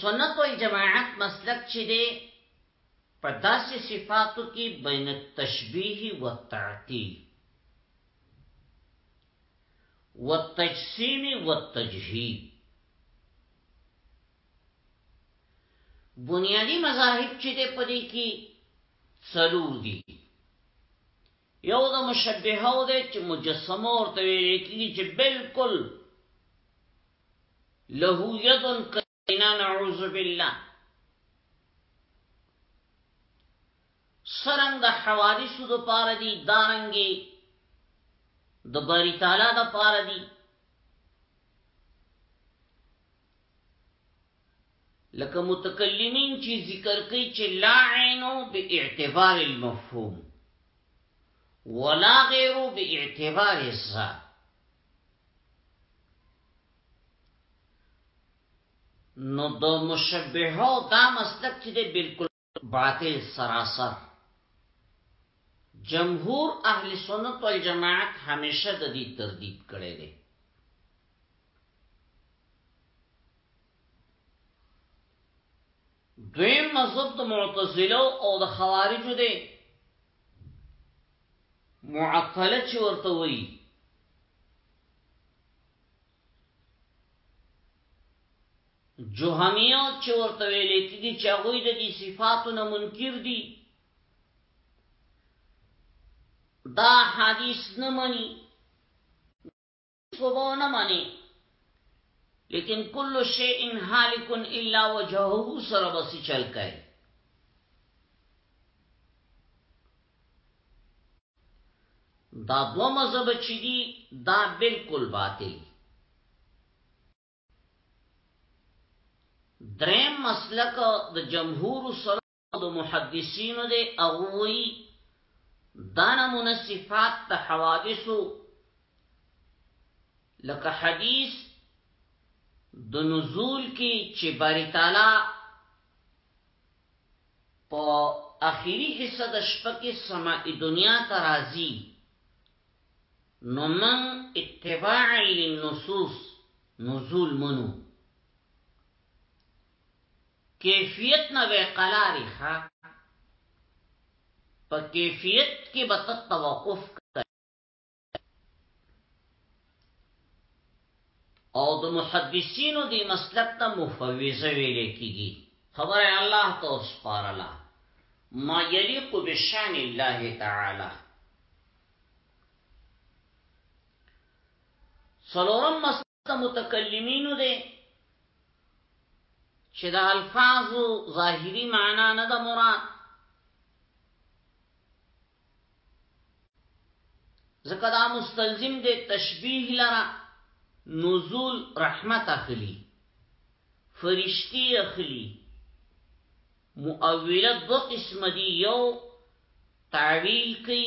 سنت و جماعت مسلک چې دی په داسې صفاتو کې بین التشبیه و تعطیل و تجسیم و تجهیب بنیادی مذاهب چې دی په دې کې څلور دي یو د مشبهه و دی چې مجسمه ورته ویل کېږي چې بالکل له يد قرينا نعوذ بالله سرنګ د حوادث د پاره دي دارنګي د باری تعالی د پاره دي لکه متکلمین چې ذکر کوي چې لا عینو به اعتبار المفهوم ولا غیرو به اعتبار الذات نو د مشبهه دا مسلک چې دی بالکل باطل سراسر جمهور اهل سنت والجماعت همیشه د دې تردید کړي دي دویم مذهب د معتزله او د خوارجو دی معطله چې ورته وایي جهمیه چې ورته ویل کېږي چې هغه د دې صفاتو نه منکر دي دا حدیث نه مني څه به نه مانی لیکن کل شیء هالک الا وجهه سره بس چل کای دا دو مذهب چې دي دا بالکل باطل دریم مسلک د جمهور سره د محدثینو دی او وی دا نمونه صفات ته حوادثو لکه حدیث د نزول کې چې باری تعالی په اخیری حصہ د شپه کې سماع دنیا ته راځي نو من اتباع للنصوص نزول منو کیفیت نه به قلاری ښا په کیفیت کې به توقف او د محدثینو دی مسلک ته مفوضه ویل کیږي خبره الله ته سپارلا ما یلیق بشان الله تعالی سلورم مسلک د متکلمینو دی چې د الفاظو ظاهری معنا نه ده مراد ځکه دا مستلزم دی تشبیه لره نزول رحمت اخلی فرشتي اخلی مؤوله دو قسم دی یو تعویل کی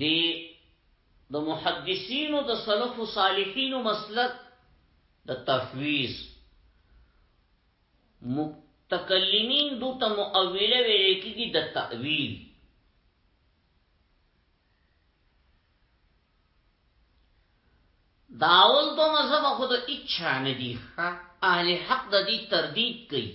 دی د محدثینو د سلف او صالحینو مسلک د تفویض متکلمین دو ته مؤوله ویل کیږي د تأویل داول دو مذهب خود اچھا ندی اهل حق د دې تردید کوي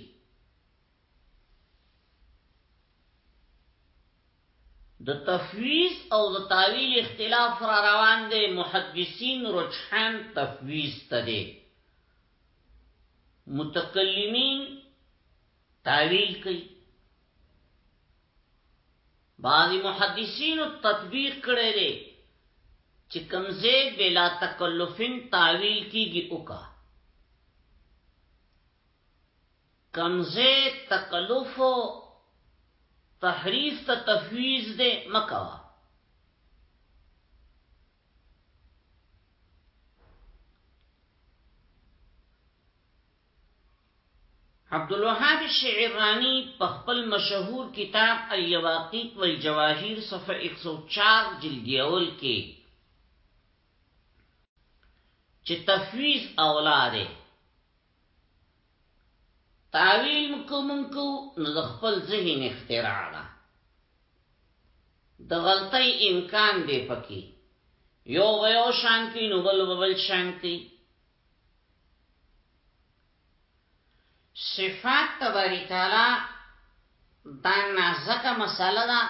د تفویض او د تعویل اختلاف را روان دی محدثین رجحان تفویض ته دی متکلمین تعویل کوي بعضی محدثین تطبیق کړي دي چې کمزه بلا تکلفین تعویل کیږي اوکا کمزه تکلف تحریف ته تفویض دې مکوا عبد الوهاب شعرانی په خپل مشهور کتاب الیواقیت والجواهیر صفحه 104 جلد اول کې چې تفویض اولاده تاویل مکو منکو نو د خپل ذهن اختراع ده د غلطۍ امکان دی پکې یو به یو شان کی نو بل به بل شان کی صفات تباری تعالی دا نازکه مسله ده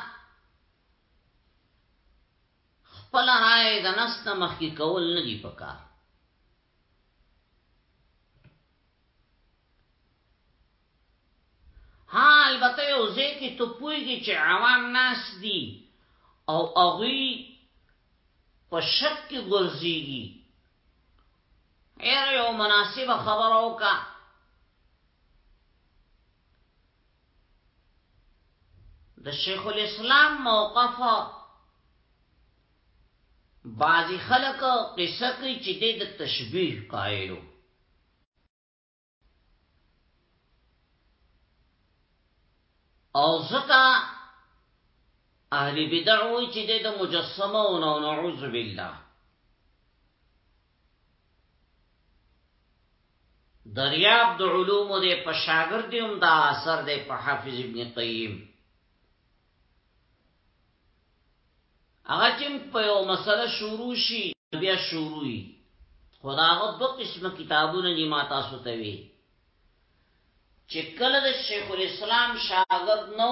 خپله رایه د نس نه مخکې کول نه دي پکار. ها البته یو ځای کې ته پوهېږي چې عوام ناس دي او هغوی په شک کې ګرځېږي یاره یو مناسبه خبره وکړه د شیخ الاسلام موقف بعضی خلک قصه کوي چې د تشبیه قائلو او زکا اهل بدعوی چې د مجسمه او نعوذ بالله دریاب د علوم د په شاګرد هم دا اثر د په حافظ ابن قیم هغه چې په یو مسله شروع شي بیا شروع وي خداغه دو قسمه کتابونه دي ما تاسو ته وی چې کله د شیخ الاسلام شاګرد نو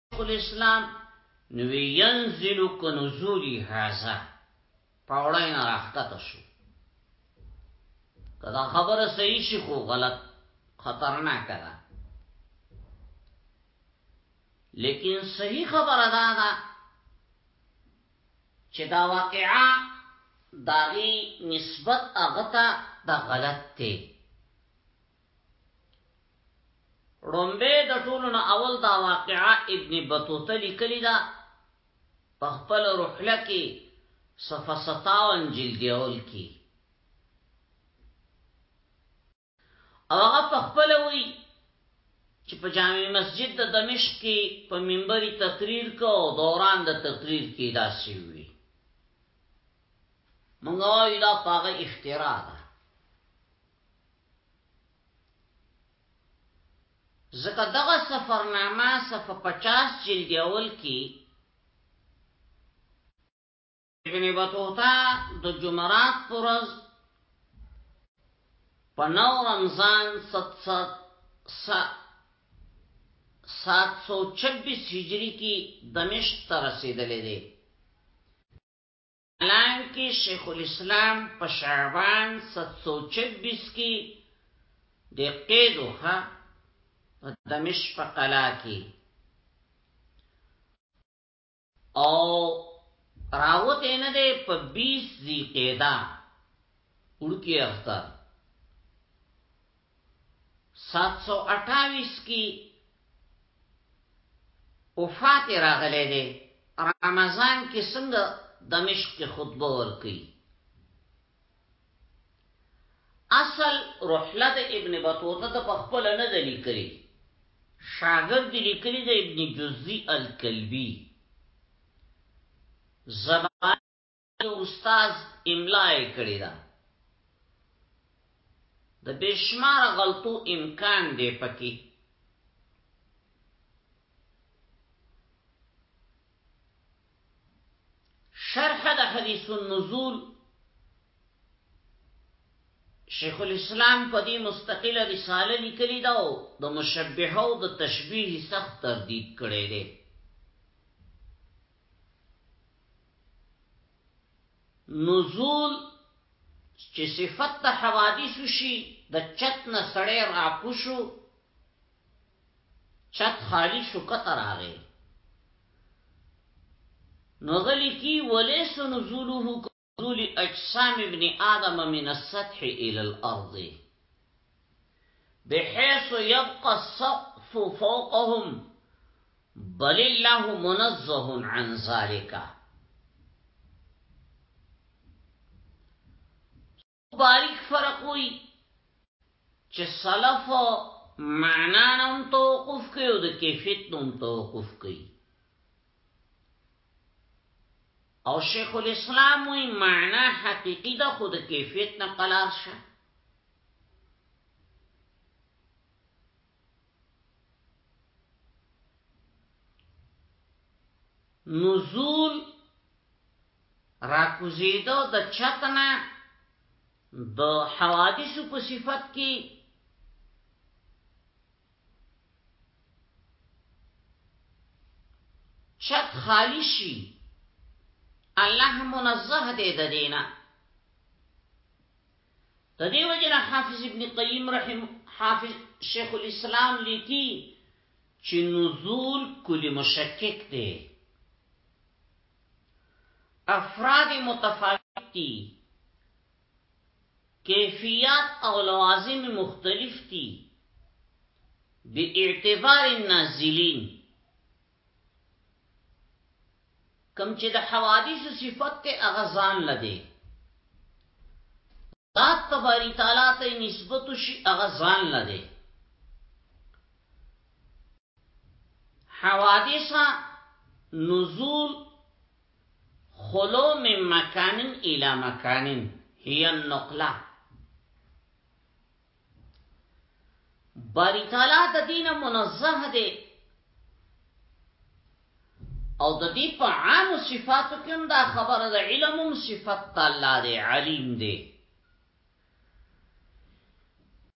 الاسلام نوی ينزل کنزولی هازا پاوڑای نه راخکته شو کدا خبره صحیح شي خو غلط خطرناک ده لیکن صحیح خبره ده دا چې دا واقعا داغي نسبت هغه ته د غلط دی ړومبه د ټولو نه اول دا واقعا ابن بطوطه لیکلی دا په خپل روحله کې صفه 57 جلد اول کې او هغه په خپل وی چې په جامع مسجد د دمشق کې په منبري تقریر کو دوران د تقریر کې داسې وی مونږه وی دا پاغه افترا ده ځکه دغه سفرنامه صفحه 50 جلد اول کې ابن بطوطه د جمعرات پرز په نو رمضان 726 هجری کې دمشق ته رسیدلې ده حالانکه شیخ الاسلام په شعبان 726 کې د قید وها په دمشق په قلا کې او راوت نه ده په 20 ذی قیدا ورکی اختر سات سو اټاویس کی وفات راغلی دی رمضان کې څنګه دمشق کې خطبه ورکي اصل رحلت ابن بطوطه ته په خپل نه د لیکلي شاګرد دی لیکلي د ابن جزئی الکلبی زبان استاد املا یې کړی دا د بشمار غلطو امکان دی پکې شرح د حدیث النزول شیخ الاسلام په دې مستقله رساله لیکلی دا او د مشبهه او د تشبیه سخت تردید کړی دی نزول چې صفت د حوادث شي د چت نه سړی راکوشو چت خالی شو کته راغی نو غلی کی ولیس نزوله اجسام ابن آدم من السطح الى الارض بحيث يبقى السقف فوقهم بل الله منزه عن ذلك باریک فرق وي چې سلف معنا نوم توقف کوي او د کیفیت نوم توقف کوي او شیخ الاسلام وی معنا حقیقی ده خود کیفیت نه قلار شه نزول راکوزیدو د چتنه د حوادثو په صفت کې چت خالی شي الله منزه دی د دینه د دې وجنه حافظ ابن قیم رحم حافظ شیخ الاسلام لیکي چې نزول کلی مشکک دی افراد متفاوت دي، کیفیات او لوازم مختلف دي، بی اعتبار النازلین کوم چې د حوادثو صفت ته هغه ځان لدی. ذات ته باری تعالی ته نسبت شي هغه ځان نه دی حوادث نزول خلو من مکان الى مکان هي النقله باری تعالی د دین منزه دی او د دې په عام صفاتو کې هم دا خبره د علم صفت تعالی دی علیم دی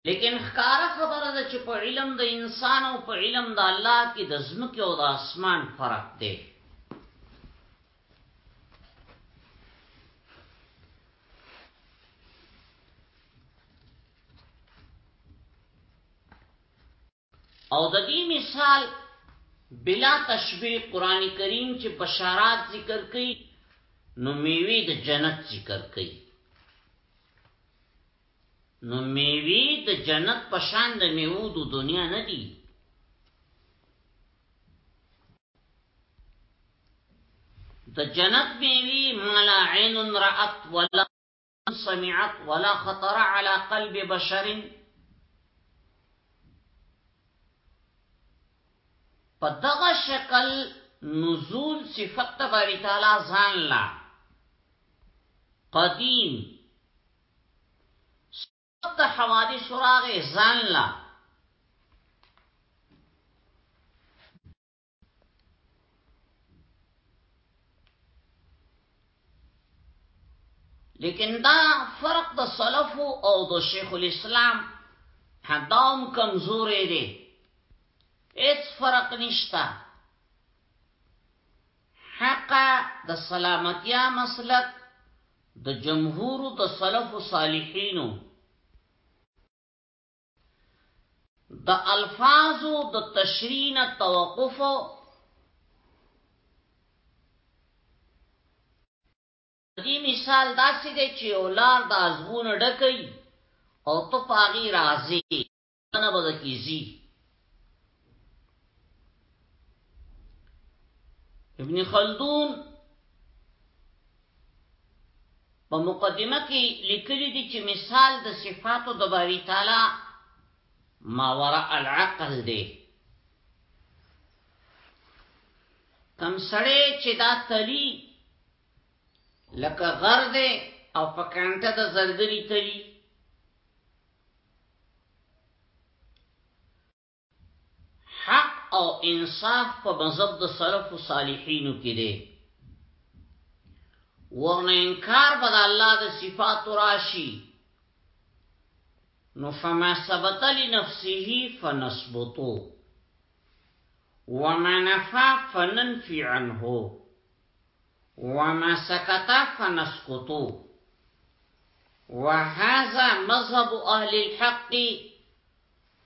لیکن ښکارا خبره ده چې په علم د انسان او په علم د الله کې د زمکه او د اسمان فرق دی او د دې مثال بلا تشبیه قران کریم چې بشارات ذکر کړي نو میوي د جنت ذکر کړي نو میوي د جنت پشان د میوو د دنیا نه دي د جنت میوی مالا عین رأت ولا سمعت ولا خطر على قلب بشر په دغه شکل نزول صفت باری تعالی ځان لا قدیم د حوادث راغې ځان لا لیکن دا فرق د سلف او د شیخ الاسلام حدام کمزورې دي هیڅ فرق نشتا حق د سلامتیا مسلک د جمهور د سلف صالحینو د الفاظو د تشرین توقف دې مثال داسې دی چې اولار د ازغون ډکې او ته پاغي راځي انا بدا کیزی ابن خلدون په مقدمه کې لیکلي دي چې مثال د صفاتو د باری تعالی ما وراء العقل دی کم سړی چې دا تلی لکه غر دی او په کانټه د زرګری تلی حق او انصاف په مذهب د سلف او صالحینو کې دی ورنه انکار به د الله د صفاتو راشي نو فما ثبت لنفسه فنثبتو وما نفع فننفي عنه وما سكت فنسكتو وهذا مذهب اهل الحق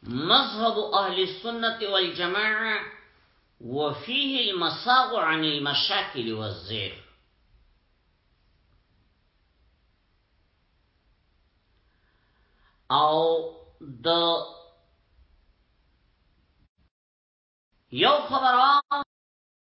مذهب اهل السنه والجماعه وفيه المساغ عن المشاكل والزير او د یو خبره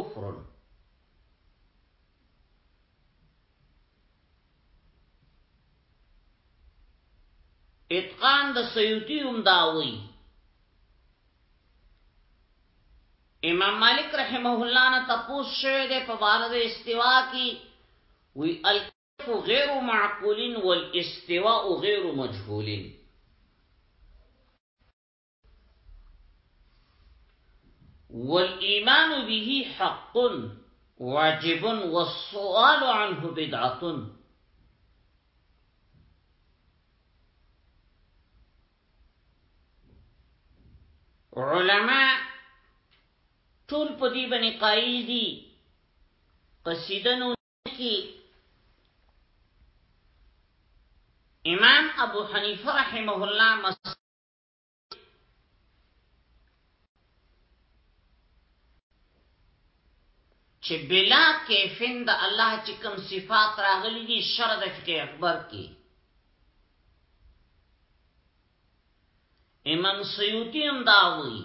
کفر اتقان د سیوطی هم داوی امام مالک رحمه الله نه تپوس شوه د په بار د استوا کی وی الکف غیر معقول والاستواء غیر مجهول والایمان به حق واجب والسؤال عنه بدعه علماء ټول په دې باندې قائل دي قصیدنو کې امام ابو حنیفه رحمه الله چې بلا کیفین د الله چې کوم صفات راغلي دي شر د فقه اکبر کې امام سیوطی هم دا وایي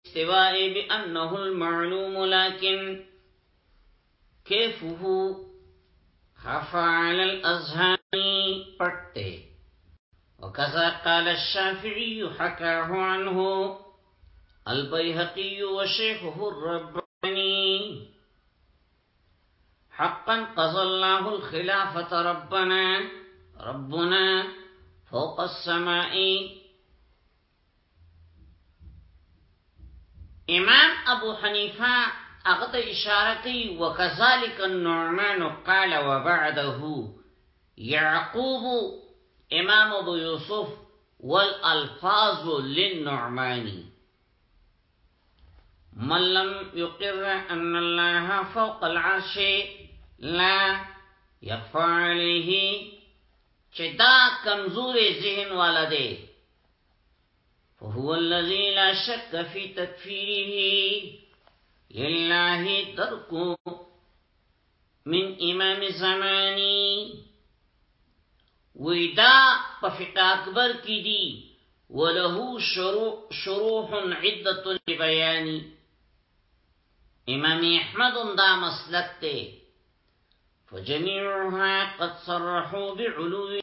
الاستواء بأنه المعلوم لكن كيفه خفى على الأذهان بطه وكذا قال الشافعي حكاه عنه البيهقي وشيخه الرباني حقا قضى الله الخلافة ربنا ربنا فوق السماء امام ابو حنیفه هغه ته اشاره کوي وکذالک النعمان قال وبعده يعقوب امام ابو يوسف والالفاظ للنعماني من لم يقر ان الله فوق العرش لا يخفى عليه چدا کمزور ذهن والده وهو الذي لا شك في تكفيره لله ترك من امام زماني ويدا په اكبر كدي وله شروح عده لبيان امام احمد دا مسلطه فجميعها قد صرحوا بعلوه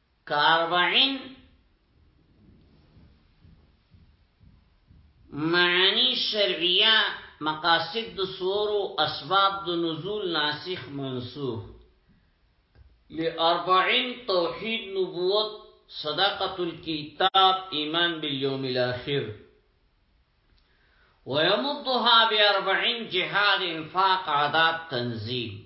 كاربعين معاني الشرعية مقاصد دو سور و اسباب دو نزول ناسخ منسوخ لأربعين توحيد نبوت صداقة الكتاب إيمان باليوم الاخر ويمضها بأربعين جهاد انفاق عذاب تنزيل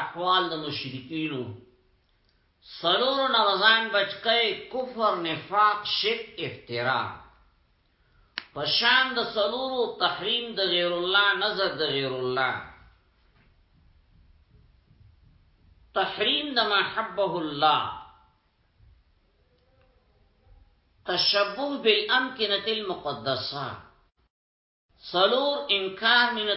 احوال د مشرکینو سلورو نوزان بچکای کفر نفاق شرک افترا پشان د سلورو تحریم د غیر الله نظر د غیر الله تحریم د محبه الله تشبه بالامکنه المقدسه سلور انکار من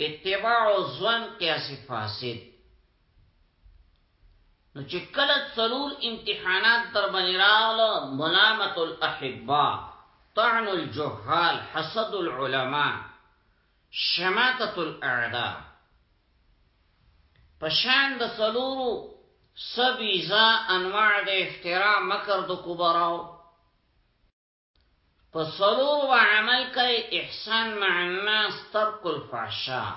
اتباع او ځوان قیاس فاسد نو چې کله څلور امتحانات در باندې راغله ملامت الاحبا طعن الجهال حسد العلماء شماتة الاعداء پشان د څلورو سبیزا انواع د افترا مکر د کبراو په سلور و عمل کوي احسان مع الناس ترک الفحشاء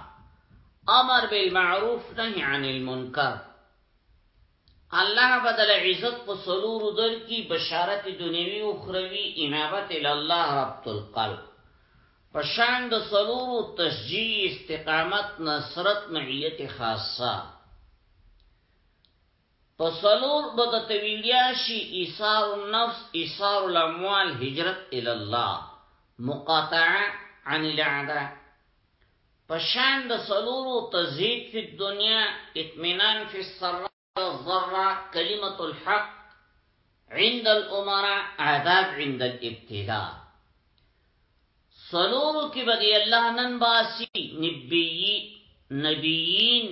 امر بالمعروف نهي عن المنکر الله بدل عزت په سلور در کی بشارت دنیوی او اخروی انابت ال الله رب القلب پشان د سلور تشجیع استقامت نصرت معیت خاصه په څلور به د تویلیا شي ایثار النفس ایثار الاموال هجرت الی الله مقاطعه عن العدا په شان د څلورو تزهید فی الدنیا اطمینان فی السر الضرع کلمت الحق عند الامراء عذاب عند الابتلاء سلورو کی بدی اللہ نن باسی نبیی نبیین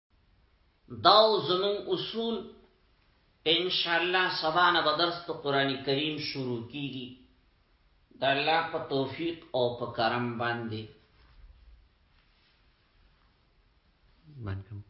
داو زمون اصول ان شاء الله سبا نه بدرس ته قران کریم شروع کیږي د الله په توفیق او په کرم باندې باندې